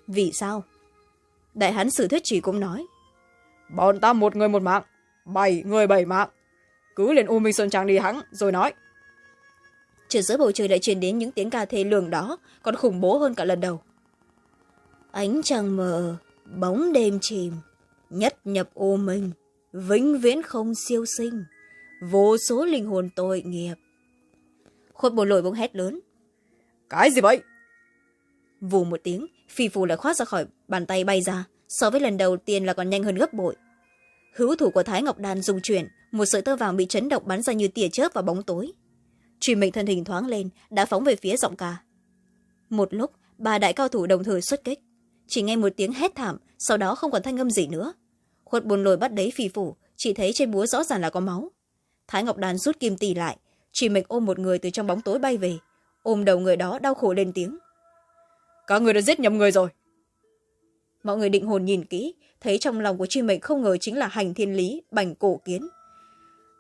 Vì sao? Đại hán sử thuyết chỉ cũng nói. Bọn ta một người một mạng bảy người bảy mạng cứ lên u minh sơn trang đi hắng rồi nói. Trừ giữa bầu trời lại truyền đến những tiếng ca thê lường đó còn khủng bố hơn cả lần đầu. Ánh trăng mờ bóng đêm chìm nhất nhập u minh vĩnh viễn không siêu sinh vô số linh hồn tội nghiệp. Khuất bồ lội bỗng hét lớn. Cái gì vậy? Vù một tiếng phi phù lại khoát ra khỏi bàn tay bay ra so với lần đầu tiên là còn nhanh hơn gấp bội. Hữu thủ của thái ngọc đan dung chuyển một sợi tơ vàng bị chấn động bắn ra như tia chớp vào bóng tối. Truy mệnh thân hình thoáng lên đã phóng về phía giọng ca. Một lúc ba đại cao thủ đồng thời xuất kích. Chỉ nghe một tiếng hét thảm sau đó không còn thanh âm gì nữa. Khuất buồn lồi bắt đấy phi phủ chỉ thấy trên búa rõ ràng là có máu. Thái ngọc đan rút kim tì lại truy mệnh ôm một người từ trong bóng tối bay về. Ôm đầu người đó đau khổ lên tiếng. Các người đã giết nhầm người rồi. Mọi người định hồn nhìn kỹ thấy trong lòng của truy mệnh không ngờ chính là hành thiên lý bành cổ kiến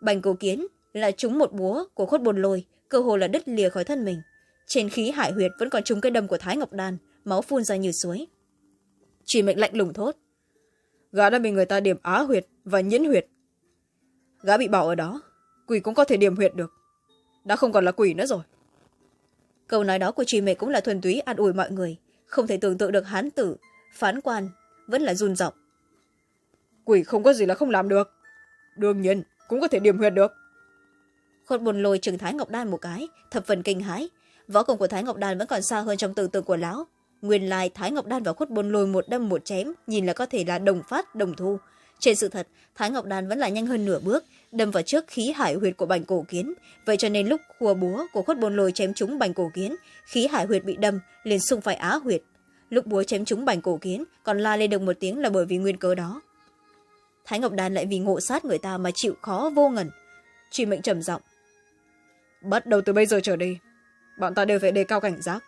bành cầu kiến là trúng một búa của khuất bồn lôi, cơ hồ là đứt lìa khỏi thân mình. Trên khí hải huyệt vẫn còn trúng cây đâm của thái ngọc đan, máu phun ra như suối. Truy mệnh lạnh lùng thốt. Gã đã bị người ta điểm á huyệt và nhẫn huyệt. Gã bị bảo ở đó, quỷ cũng có thể điểm huyệt được. Đã không còn là quỷ nữa rồi. Câu nói đó của truy mệnh cũng là thuần túy an ủi mọi người. Không thể tưởng tượng được hán tử, phán quan vẫn là run giọng. Quỷ không có gì là không làm được. Đương nhiên cũng có thể điểm huyệt được. Khuất bồn lôi chừng thái ngọc đan một cái, thập phần kinh hãi. Võ công của thái ngọc đan vẫn còn xa hơn trong tưởng tượng của lão. Nguyên lai thái ngọc đan và khuất bồn lôi một đâm một chém, nhìn là có thể là đồng phát, đồng thu. Trên sự thật, thái ngọc đan vẫn là nhanh hơn nửa bước, đâm vào trước khí hải huyệt của bành cổ kiến. Vậy cho nên lúc khua búa của khuất bồn lôi chém trúng bành cổ kiến, khí hải huyệt bị đâm, liền xung phải á huyệt. Lúc búa chém trúng bành cổ kiến, còn la lên được một tiếng là bởi vì nguyên cớ đó thái ngọc đan lại vì ngộ sát người ta mà chịu khó vô ngần. Truy mệnh trầm giọng, bắt đầu từ bây giờ trở đi, bọn ta đều phải đề cao cảnh giác.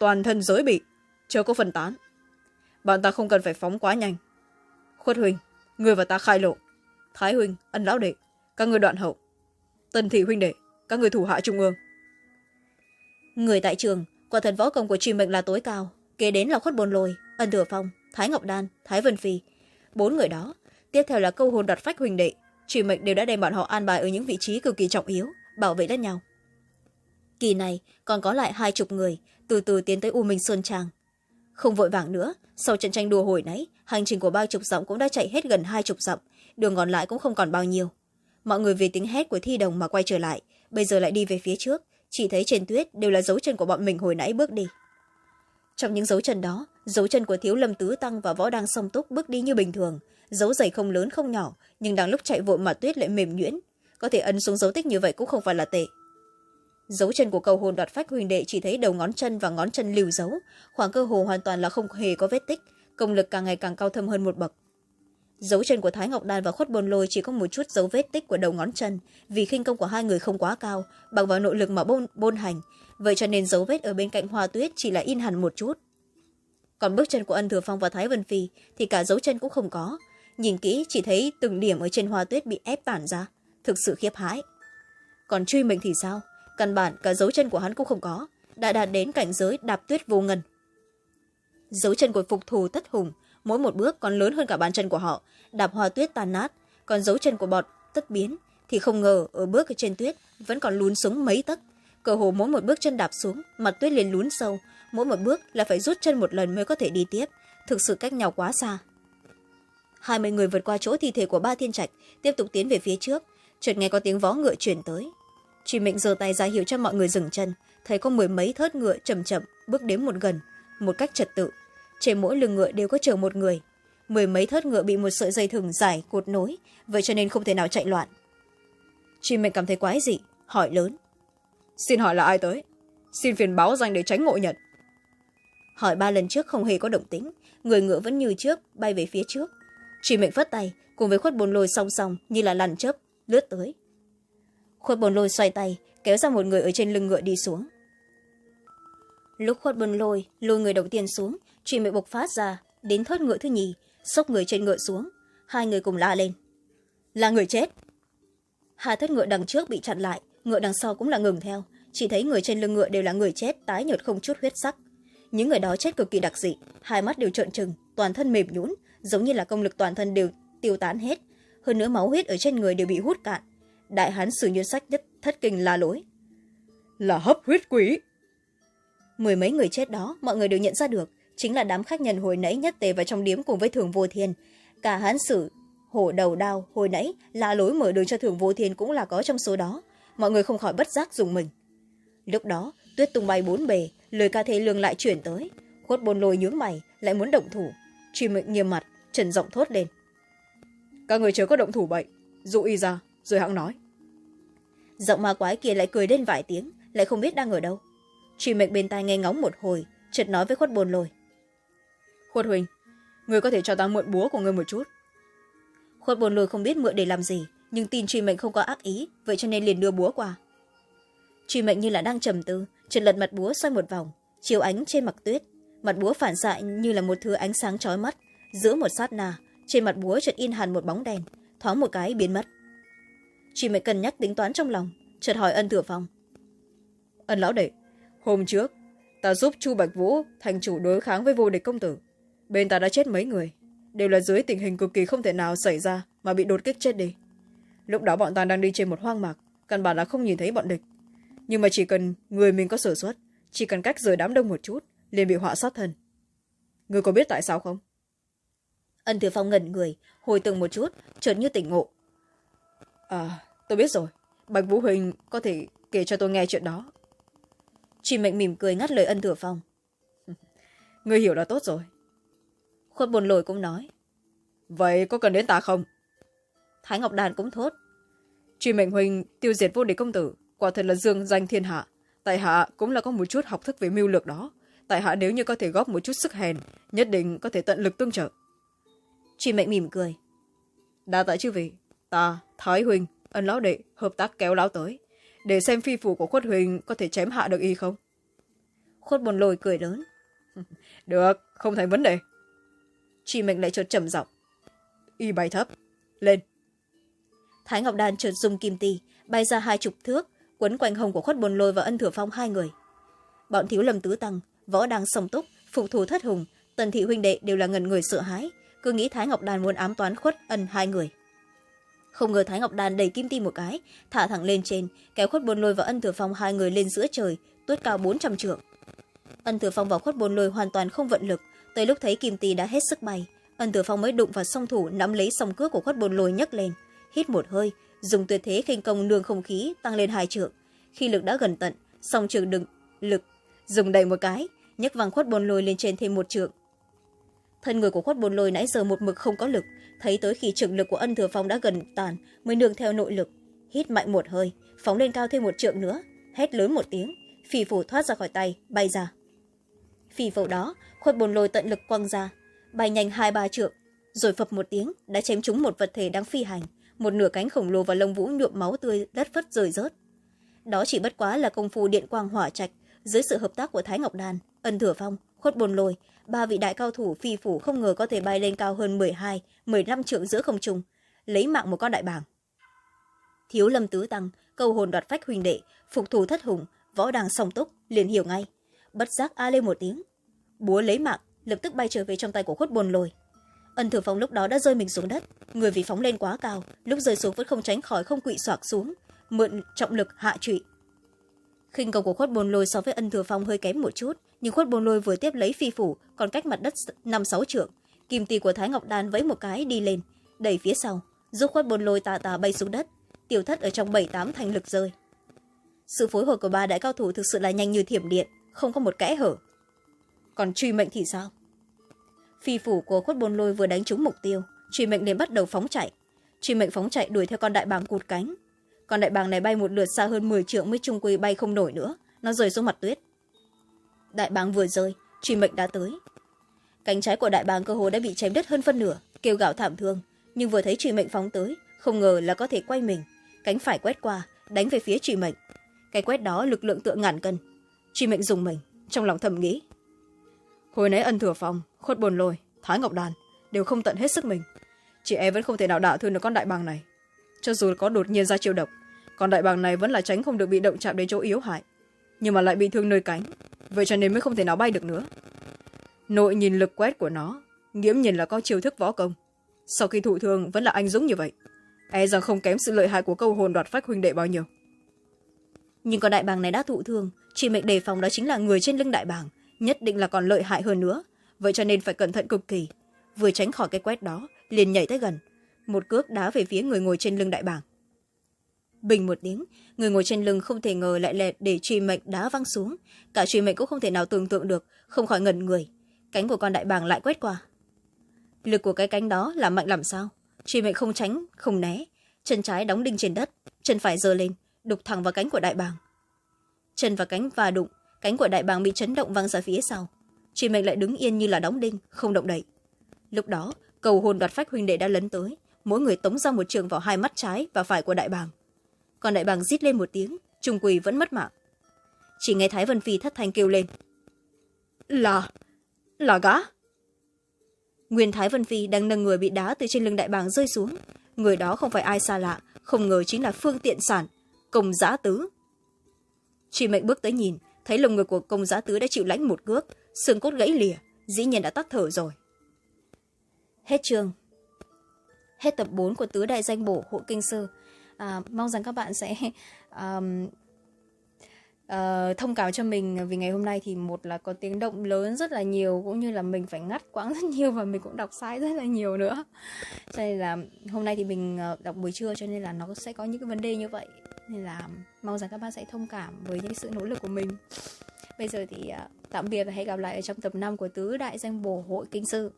Toàn thân giới bị, chưa có phân tán. Bọn ta không cần phải phóng quá nhanh. Khuất huynh người và ta khai lộ. Thái huynh ân lão đệ, các người đoạn hậu. Tân thị huynh đệ, các người thủ hạ trung ương. Người tại trường, quả thần võ công của truy mệnh là tối cao, kế đến là khuất bồn lôi ân thừa phong, thái ngọc đan, thái vân phi. Bốn người đó tiếp theo là câu hồn đoạt phách huỳnh đệ. Chỉ mệnh đều đã đem bọn họ an bài ở những vị trí cực kỳ trọng yếu, bảo vệ lẫn nhau. Kỳ này, còn có lại hai chục người, từ từ tiến tới u minh sơn trang không vội vàng nữa, sau trận tranh đùa hồi nãy, hành trình của ba chục dặm cũng đã chạy hết gần hai chục dặm, đường còn lại cũng không còn bao nhiêu. Mọi người vì tiếng hét của thi đồng mà quay trở lại, bây giờ lại đi về phía trước, chỉ thấy trên tuyết đều là dấu chân của bọn mình hồi nãy bước đi. Trong những dấu chân đó, dấu chân của thiếu lâm tứ tăng và võ đang song túc bước đi như bình thường dấu giày không lớn không nhỏ nhưng đang lúc chạy vội mà tuyết lại mềm nhuyễn. Có thể ấn xuống dấu tích như vậy cũng không phải là tệ. Dấu chân của cầu hồn đoạt phách huỳnh đệ chỉ thấy đầu ngón chân và ngón chân lưu dấu. Khoảng cơ hồ hoàn toàn là không hề có vết tích. Công lực càng ngày càng cao thâm hơn một bậc. Dấu chân của thái ngọc đan và khuất bồn lôi chỉ có một chút dấu vết tích của đầu ngón chân. Vì khinh công của hai người không quá cao bằng vào nội lực mà bôn, bôn hành. Vậy cho nên dấu vết ở bên cạnh hoa tuyết chỉ là in hẳn một chút. Còn bước chân của ân thừa phong và thái vân phi thì cả dấu chân cũng không có nhìn kỹ, chỉ thấy từng điểm ở trên hoa tuyết bị ép tản ra. Thực sự khiếp hãi. Còn truy mình thì sao? Căn bản cả dấu chân của hắn cũng không có. Đã đạt đến cảnh giới đạp tuyết vô ngân dấu chân của phục thù tất hùng. Mỗi một bước còn lớn hơn cả bàn chân của họ. Đạp hoa tuyết tan nát. Còn dấu chân của bọn tất biến. Thì không ngờ ở bước ở trên tuyết vẫn còn lún xuống mấy tấc. Cờ hồ mỗi một bước chân đạp xuống, mặt tuyết liền lún sâu. Mỗi một bước là phải rút chân một lần mới có thể đi tiếp. Thực sự cách nhau quá xa hai mươi người vượt qua chỗ thi thể của ba thiên trạch tiếp tục tiến về phía trước. Chợt nghe có tiếng vó ngựa chuyển tới. Truy mệnh giơ tay ra hiệu cho mọi người dừng chân. Thấy có mười mấy thớt ngựa chậm chậm bước đến một gần một cách trật tự. Trên mỗi lưng ngựa đều có chờ một người. Mười mấy thớt ngựa bị một sợi dây thừng dài cột nối vậy cho nên không thể nào chạy loạn. Truy mệnh cảm thấy quái dị hỏi lớn. Xin hỏi là ai tới? Xin phiền báo danh để tránh ngộ nhận. Hỏi ba lần trước không hề có động tính người ngựa vẫn như trước bay về phía trước chỉ mệnh phất tay, cùng với khuất bồn lôi song song như là lằn chớp, lướt tới. Khuất bồn lôi xoay tay, kéo ra một người ở trên lưng ngựa đi xuống. Lúc khuất bồn lôi lôi người đầu tiên xuống, chị mệnh bộc phát ra, đến thớt ngựa thứ nhì, xốc người trên ngựa xuống, hai người cùng la lên. Là người chết. Hai thớt ngựa đằng trước bị chặn lại, ngựa đằng sau cũng là ngừng theo. Chỉ thấy người trên lưng ngựa đều là người chết, tái nhợt không chút huyết sắc. Những người đó chết cực kỳ đặc dị, hai mắt đều trợn trừng, toàn thân mềm nhũn giống như là công lực toàn thân đều tiêu tán hết. Hơn nữa máu huyết ở trên người đều bị hút cạn. Đại hán sử nhân sách nhất thất kinh la lối. Là hấp huyết quỷ. Mười mấy người chết đó mọi người đều nhận ra được chính là đám khách nhân hồi nãy nhất tề vào trong điếm cùng với thường vô thiên. Cả hán sử hổ đầu đao hồi nãy la lối mở đường cho thường vô thiên cũng là có trong số đó. Mọi người không khỏi bất giác dùng mình. Lúc đó tuyết tung bay bốn bề lời ca thế lương lại chuyển tới. Khuất bồn lôi nhướng mày lại muốn động thủ. Truy mệnh nghiêm mặt trần giọng thốt lên. Các người chớ có động thủ bậy dụ y ra rồi hãng nói. Giọng ma quái kia lại cười lên vài tiếng lại không biết đang ở đâu. Truy mệnh bên tai nghe ngóng một hồi chợt nói với khuất bồn lôi khuất huỳnh người có thể cho ta mượn búa của người một chút. Khuất bồn lôi không biết mượn để làm gì nhưng tin truy mệnh không có ác ý vậy cho nên liền đưa búa qua. Truy mệnh như là đang trầm tư chợt lật mặt búa xoay một vòng chiếu ánh trên mặt tuyết. Mặt búa phản xạ như là một thứ ánh sáng chói mắt giữa một sát na, trên mặt búa chợt in hẳn một bóng đèn thoáng một cái biến mất. Chị mới cân nhắc tính toán trong lòng, chợt hỏi ân thừa phong. Ân lão đệ, hôm trước, ta giúp chu bạch vũ thành chủ đối kháng với vô địch công tử. Bên ta đã chết mấy người, đều là dưới tình hình cực kỳ không thể nào xảy ra mà bị đột kích chết đi. Lúc đó bọn ta đang đi trên một hoang mạc, căn bản là không nhìn thấy bọn địch. Nhưng mà chỉ cần người mình có sở xuất, chỉ cần cách rời đám đông một chút, liền bị họa sát thân. Người có biết tại sao không? Ân thừa phong ngẩn người, hồi từng một chút, chợt như tỉnh ngộ. À tôi biết rồi, bạch vũ huỳnh có thể kể cho tôi nghe chuyện đó. Chị mệnh mỉm cười ngắt lời ân thừa phong. Người hiểu là tốt rồi. Khuất bồn lồi cũng nói. Vậy có cần đến ta không? Thái ngọc đàn cũng thốt. Truy mệnh huỳnh tiêu diệt vô địch công tử, quả thật là dương danh thiên hạ. Tại hạ cũng là có một chút học thức về mưu lược đó. Tại hạ nếu như có thể góp một chút sức hèn, nhất định có thể tận lực tương trợ chị mệnh mỉm cười. Đa tại chư vị. Ta, thái huỳnh, ân lão đệ, hợp tác kéo lão tới. Để xem phi phủ của khuất huỳnh có thể chém hạ được y không? Khuất bồn lồi cười lớn. Được, không thành vấn đề. Chị mệnh lại chợt trầm giọng. Y bay thấp. Lên. Thái ngọc đan chợt dùng kim ti, bay ra hai chục thước, quấn quanh hồng của khuất bồn lôi và ân thừa phong hai người. Bọn thiếu lâm tứ tăng, võ đang song túc phục thù thất hùng, tần thị huynh đệ đều là ngần người sợ hãi cứ nghĩ thái ngọc đan muốn ám toán khuất ân hai người. Không ngờ thái ngọc đan đẩy kim ti một cái, thả thẳng lên trên, kéo khuất bồn lôi và ân thừa phong hai người lên giữa trời, tuốt cao bốn trăm trượng. Ân thừa phong và khuất bồn lôi hoàn toàn không vận lực, tới lúc thấy kim ti đã hết sức bay, ân thừa phong mới đụng vào song thủ nắm lấy song cước của khuất bồn lôi nhấc lên, hít một hơi, dùng tuyệt thế khinh công nương không khí tăng lên hai trượng. Khi lực đã gần tận, song trường đựng lực, dùng đầy một cái, nhấc văng khuất bồn lôi lên trên thêm một trượng thân người của khuất bồn lôi nãy giờ một mực không có lực, thấy tới khi trực lực của ân thừa phong đã gần tàn, mới nương theo nội lực, hít mạnh một hơi, phóng lên cao thêm một trượng nữa, hét lớn một tiếng, phì phủ thoát ra khỏi tay, bay ra. Phì phủ đó, khuất bồn lôi tận lực quăng ra, bay nhanh hai ba trượng, rồi phập một tiếng, đã chém trúng một vật thể đang phi hành, một nửa cánh khổng lồ và lông vũ nhuộm máu tươi, đất phất rời rớt. Đó chỉ bất quá là công phu điện quang hỏa trạch, dưới sự hợp tác của thái ngọc đàn, ân thừa phong, khuất bồn lôi ba vị đại cao thủ phi phủ không ngờ có thể bay lên cao hơn mười hai, mười năm trượng giữa không trung, lấy mạng một con đại bàng. Thiếu lâm tứ tăng, câu hồn đoạt phách huỳnh đệ, phục thù thất hùng, võ đàng song túc, liền hiểu ngay. Bất giác a lên một tiếng, búa lấy mạng, lập tức bay trở về trong tay của khuất bồn lôi ân thừa phong lúc đó đã rơi mình xuống đất, người vì phóng lên quá cao, lúc rơi xuống vẫn không tránh khỏi không quỵ xoạc xuống, mượn trọng lực hạ trụy. Khinh công của khuất bồn lôi so với ân thừa phong hơi kém một chút nhưng khuất bồn lôi vừa tiếp lấy phi phủ, còn cách mặt đất năm sáu trượng. Kim tì của thái ngọc đan vẫy một cái đi lên. Đẩy phía sau, giúp khuất bồn lôi tà tà bay xuống đất. Tiểu thất ở trong bảy tám thành lực rơi. Sự phối hợp của ba đại cao thủ thực sự là nhanh như thiểm điện, không có một kẽ hở. Còn truy mệnh thì sao? Phi phủ của khuất bồn lôi vừa đánh trúng mục tiêu, truy mệnh liền bắt đầu phóng chạy. Truy mệnh phóng chạy đuổi theo con đại bàng cụt cánh. Con đại bàng này bay một lượt xa hơn mười trượng mới trung quy bay không nổi nữa. Nó rơi xuống mặt tuyết đại bàng vừa rơi, truy mệnh đã tới. Cánh trái của đại bàng cơ hồ đã bị chém đứt hơn phân nửa, kêu gạo thảm thương. Nhưng vừa thấy truy mệnh phóng tới, không ngờ là có thể quay mình. Cánh phải quét qua, đánh về phía truy mệnh. Cái quét đó lực lượng tựa ngàn cân. Truy mệnh dùng mình, trong lòng thầm nghĩ. Hồi nãy ân thừa phòng khuất bồn lôi, thái ngọc đàn, đều không tận hết sức mình. Chị e vẫn không thể nào đả thương được con đại bàng này. Cho dù có đột nhiên ra chiêu độc, con đại bàng này vẫn là tránh không được bị động chạm đến chỗ yếu hại. Nhưng mà lại bị thương nơi cánh vậy cho nên mới không thể nào bay được nữa. Nội nhìn lực quét của nó, nghiễm nhìn là có chiêu thức võ công. Sau khi thụ thương, vẫn là anh dũng như vậy. E rằng không kém sự lợi hại của câu hồn đoạt phách huynh đệ bao nhiêu. Nhưng con đại bàng này đã thụ thương, chỉ mệnh đề phòng đó chính là người trên lưng đại bàng, nhất định là còn lợi hại hơn nữa. Vậy cho nên phải cẩn thận cực kỳ. Vừa tránh khỏi cái quét đó, liền nhảy tới gần. Một cước đá về phía người ngồi trên lưng đại bàng bình một tiếng, người ngồi trên lưng không thể ngờ lại lẹt để truy mệnh đá văng xuống. Cả truy mệnh cũng không thể nào tưởng tượng được, không khỏi ngẩn người. Cánh của con đại bàng lại quét qua. Lực của cái cánh đó là mạnh làm sao? Truy mệnh không tránh, không né. Chân trái đóng đinh trên đất, chân phải giơ lên, đục thẳng vào cánh của đại bàng. Chân và cánh va đụng, cánh của đại bàng bị chấn động văng ra phía sau. Truy mệnh lại đứng yên như là đóng đinh, không động đậy. Lúc đó, cầu hồn đoạt phách huynh đệ đã lấn tới. Mỗi người tống ra một trường vào hai mắt trái và phải của đại bàng còn đại bàng rít lên một tiếng, trung quỳ vẫn mất mạng. Chỉ nghe thái vân phi thất thanh kêu lên. Là là gã. Nguyên thái vân phi đang nâng người bị đá từ trên lưng đại bàng rơi xuống. Người đó không phải ai xa lạ, không ngờ chính là phương tiện sản, công giã tứ. Truy mệnh bước tới nhìn, thấy lồng ngực của công giã tứ đã chịu lãnh một cước, xương cốt gãy lìa, dĩ nhiên đã tắt thở rồi. Hết chương. Hết tập bốn của tứ đại danh bổ, hộ kinh sư à, mong rằng các bạn sẽ um, uh, thông cảm cho mình vì ngày hôm nay thì một là có tiếng động lớn rất là nhiều cũng như là mình phải ngắt quãng rất nhiều và mình cũng đọc sai rất là nhiều nữa. Cho nên là hôm nay thì mình ờ, đọc buổi trưa cho nên là nó sẽ có những cái vấn đề như vậy. Nên là mong rằng các bạn sẽ thông cảm với những sự nỗ lực của mình. Bây giờ thì uh, tạm biệt và hẹn gặp lại ở trong tập năm của tứ đại danh bổ hội kinh sư.